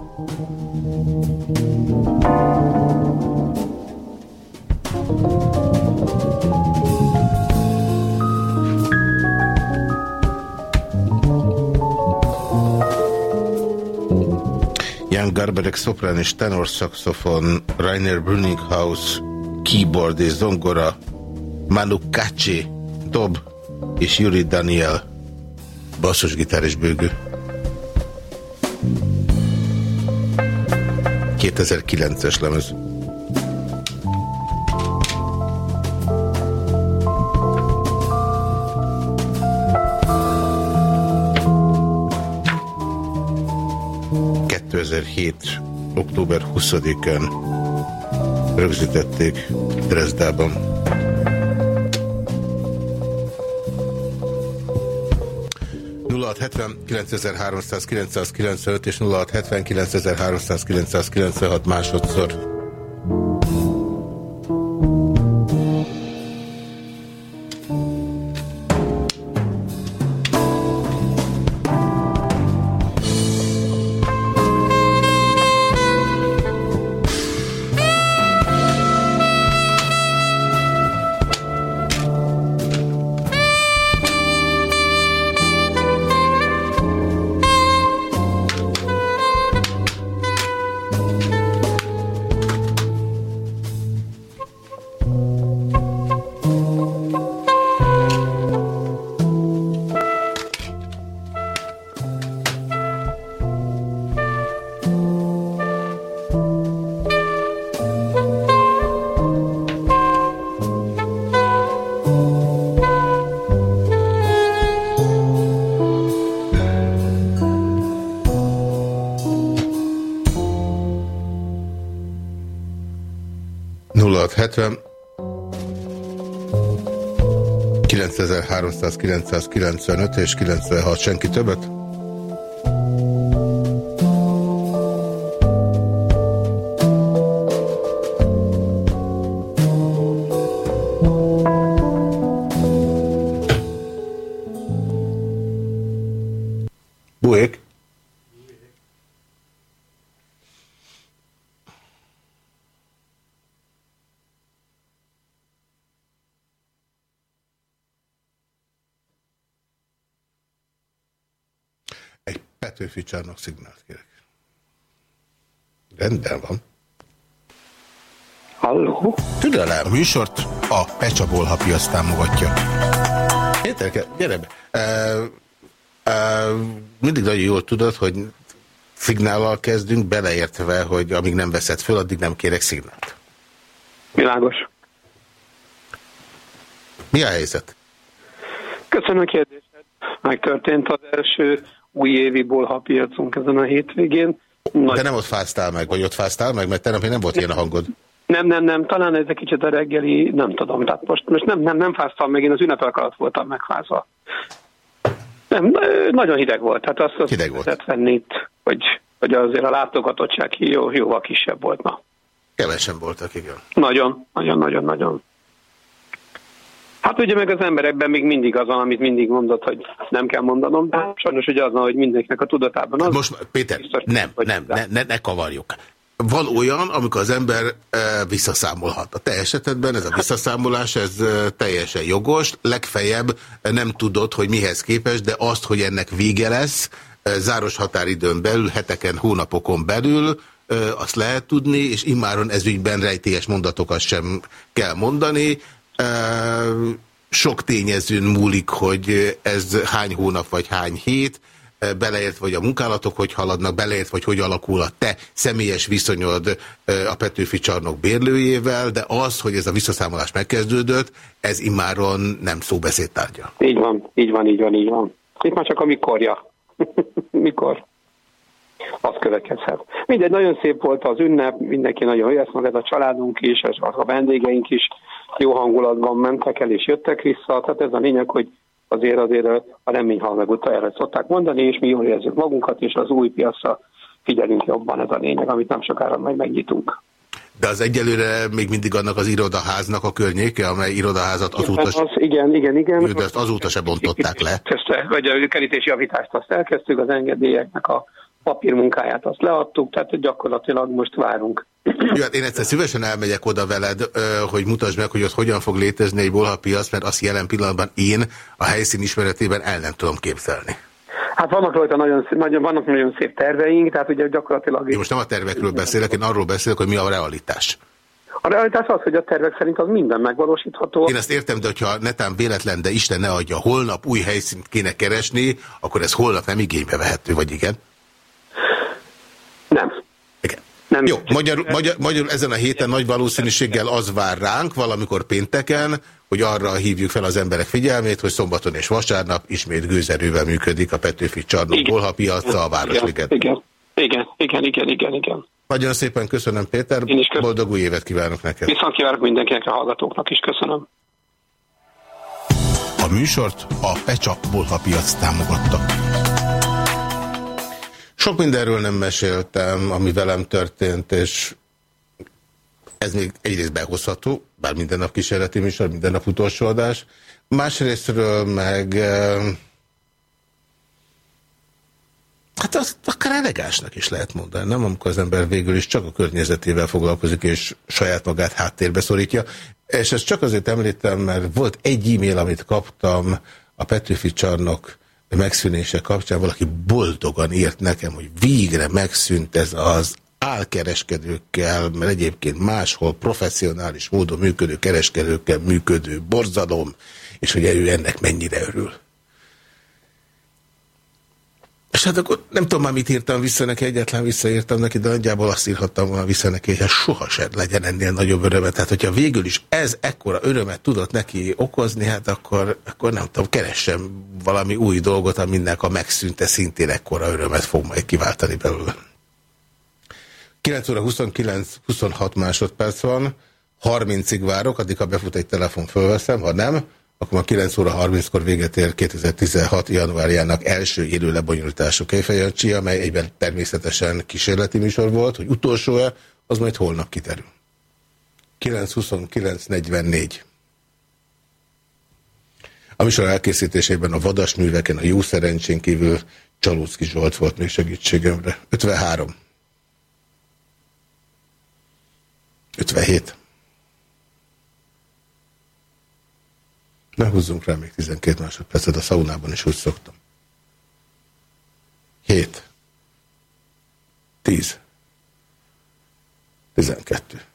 Jan Garberek szoprán és tenor saxofon, Rainer Brünninghaus keyboard és zongora, Manu Kacsi, dob és Yuri Daniel, basszusgitár és bőgő. 2009-es lemez. október 20-án rögzítették Dresdában. 0670 és 0670 másodszor. 995 és 96, senki többet? Petőfi szignált kérek. Rendben van. Halló? Türelem, műsort a Pecsaból hapiasz támogatja. Értelke, gyere be. E, e, mindig nagyon jól tudod, hogy szignállal kezdünk, beleértve, hogy amíg nem veszed föl, addig nem kérek szignált. Világos. Mi a helyzet? Köszönöm a kérdésed. Megtörtént az első újévi bolhapiacunk ezen a hétvégén. Nagy... De nem ott fáztál meg, vagy ott fáztál meg, mert tegnap nem volt ilyen a hangod. Nem, nem, nem, talán ez egy kicsit a reggeli, nem tudom, tehát most, most nem, nem, nem fáztam meg, én az ünnepek alatt voltam megfázva. Nem, nagyon hideg volt. Tehát azt, azt hideg volt. venni itt, hogy, hogy azért a látogatottság jó, jóval kisebb volt ma. Kevesen voltak, igen. Nagyon, nagyon, nagyon, nagyon. Hát ugye meg az emberekben még mindig az amit mindig mondott, hogy nem kell mondanom, de sajnos ugye az hogy mindenkinek a tudatában az. Most, Péter, biztos, nem, nem, ne, ne, ne kavarjuk. Van olyan, amikor az ember e, visszaszámolhat. A te esetedben ez a visszaszámolás, ez e, teljesen jogos, legfeljebb nem tudod, hogy mihez képes, de azt, hogy ennek vége lesz, e, záros határidőn belül, heteken, hónapokon belül, azt lehet tudni, és immáron ezügyben rejtélyes mondatokat sem kell mondani, sok tényezőn múlik, hogy ez hány hónap vagy hány hét, beleért vagy a munkálatok, hogy haladnak, beleért vagy hogy alakul a te személyes viszonyod a Petőfi csarnok bérlőjével, de az, hogy ez a visszaszámolás megkezdődött, ez immáron nem szóbeszédtárgya. Így van, így van, így van, így van. Itt már csak a mikorja. <laughs> Mikor? Az következhet. Mindegy, nagyon szép volt az ünnep, mindenki nagyon meg ez a családunk is, és a vendégeink is jó hangulatban mentek el és jöttek vissza. Tehát ez a lényeg, hogy azért azért a remény hal meg erre szokták mondani, és mi jól érzünk magunkat, és az új piacra figyelünk jobban, ez a lényeg, amit nem sokára majd megnyitunk. De az egyelőre még mindig annak az irodaháznak a környéke, amely irodaházat azóta... Az, igen, igen, igen. De ezt azóta se bontották le. Vagy a kerítési javítást azt elkezdtük, az engedélyeknek a papírmunkáját azt leadtuk, tehát gyakorlatilag most várunk. Jó, hát én egyszer szívesen elmegyek oda veled, hogy mutasd meg, hogy ott hogyan fog létezni egy bolhapiac, mert azt jelen pillanatban én a helyszín ismeretében el nem tudom képzelni. Hát vannak rajta nagyon, nagyon, vannak nagyon szép terveink, tehát ugye gyakorlatilag... Én most nem a tervekről beszélek, én arról beszélek, hogy mi a realitás. A realitás az, hogy a tervek szerint az minden megvalósítható. Én ezt értem, de hogyha netán véletlen, de Isten ne adja, holnap új helyszínt kéne keresni, akkor ez holnap nem igénybe vehető, vagy igen? Nem. Igen. Nem. Jó, magyarul, magyar, magyarul ezen a héten nagy valószínűséggel az vár ránk, valamikor pénteken, hogy arra hívjuk fel az emberek figyelmét, hogy szombaton és vasárnap ismét gőzerővel működik a Petőfi csarnok Bolha piaca a Városliget. Igen, igen, igen, igen, igen, igen. Nagyon szépen köszönöm, Péter. Én is köszönöm. Boldog új évet kívánok neked. Viszont kívánok mindenkinek, a hallgatóknak is. Köszönöm. A műsort a Pecsa Bolha piac támogatta. Sok mindenről nem meséltem, ami velem történt, és ez még egyrészt behozható, bár minden nap kísérleti műsor, minden nap utolsó adás. Másrésztről meg... Hát azt akár elegásnak is lehet mondani, nem? Amikor az ember végül is csak a környezetével foglalkozik, és saját magát háttérbe szorítja. És ezt csak azért említem, mert volt egy e-mail, amit kaptam a Petőfi csarnok megszűnése kapcsán valaki boldogan írt nekem, hogy végre megszűnt ez az álkereskedőkkel, mert egyébként máshol professzionális módon működő kereskedőkkel működő borzalom, és hogy ő ennek mennyire örül. És hát akkor nem tudom már mit írtam vissza neki, egyetlen visszaírtam neki, de nagyjából azt írhattam volna vissza neki, hogy soha se legyen ennél nagyobb örömet. Tehát, hogyha végül is ez ekkora örömet tudott neki okozni, hát akkor, akkor nem tudom, keressem valami új dolgot, aminek a megszűnte szintén ekkora örömet fog majd kiváltani belőle. 9 óra 29-26 másodperc van, 30-ig várok, addig ha befut egy telefon, fölveszem, ha nem, akkor ma 9 óra 30-kor véget ér 2016. januárjának első élő lebonyolítású Kejfejancsi, amely egyben természetesen kísérleti műsor volt, hogy utolsó-e, az majd holnap kiterül. 9.29.44 A műsor elkészítésében a vadas műveken a jó szerencsén kívül Csalócki Zsolt volt még segítségemre. 53 57 Ne húzzunk rá még 12 másodpercet, a szaunában is úgy szoktam. 7. 10. 12.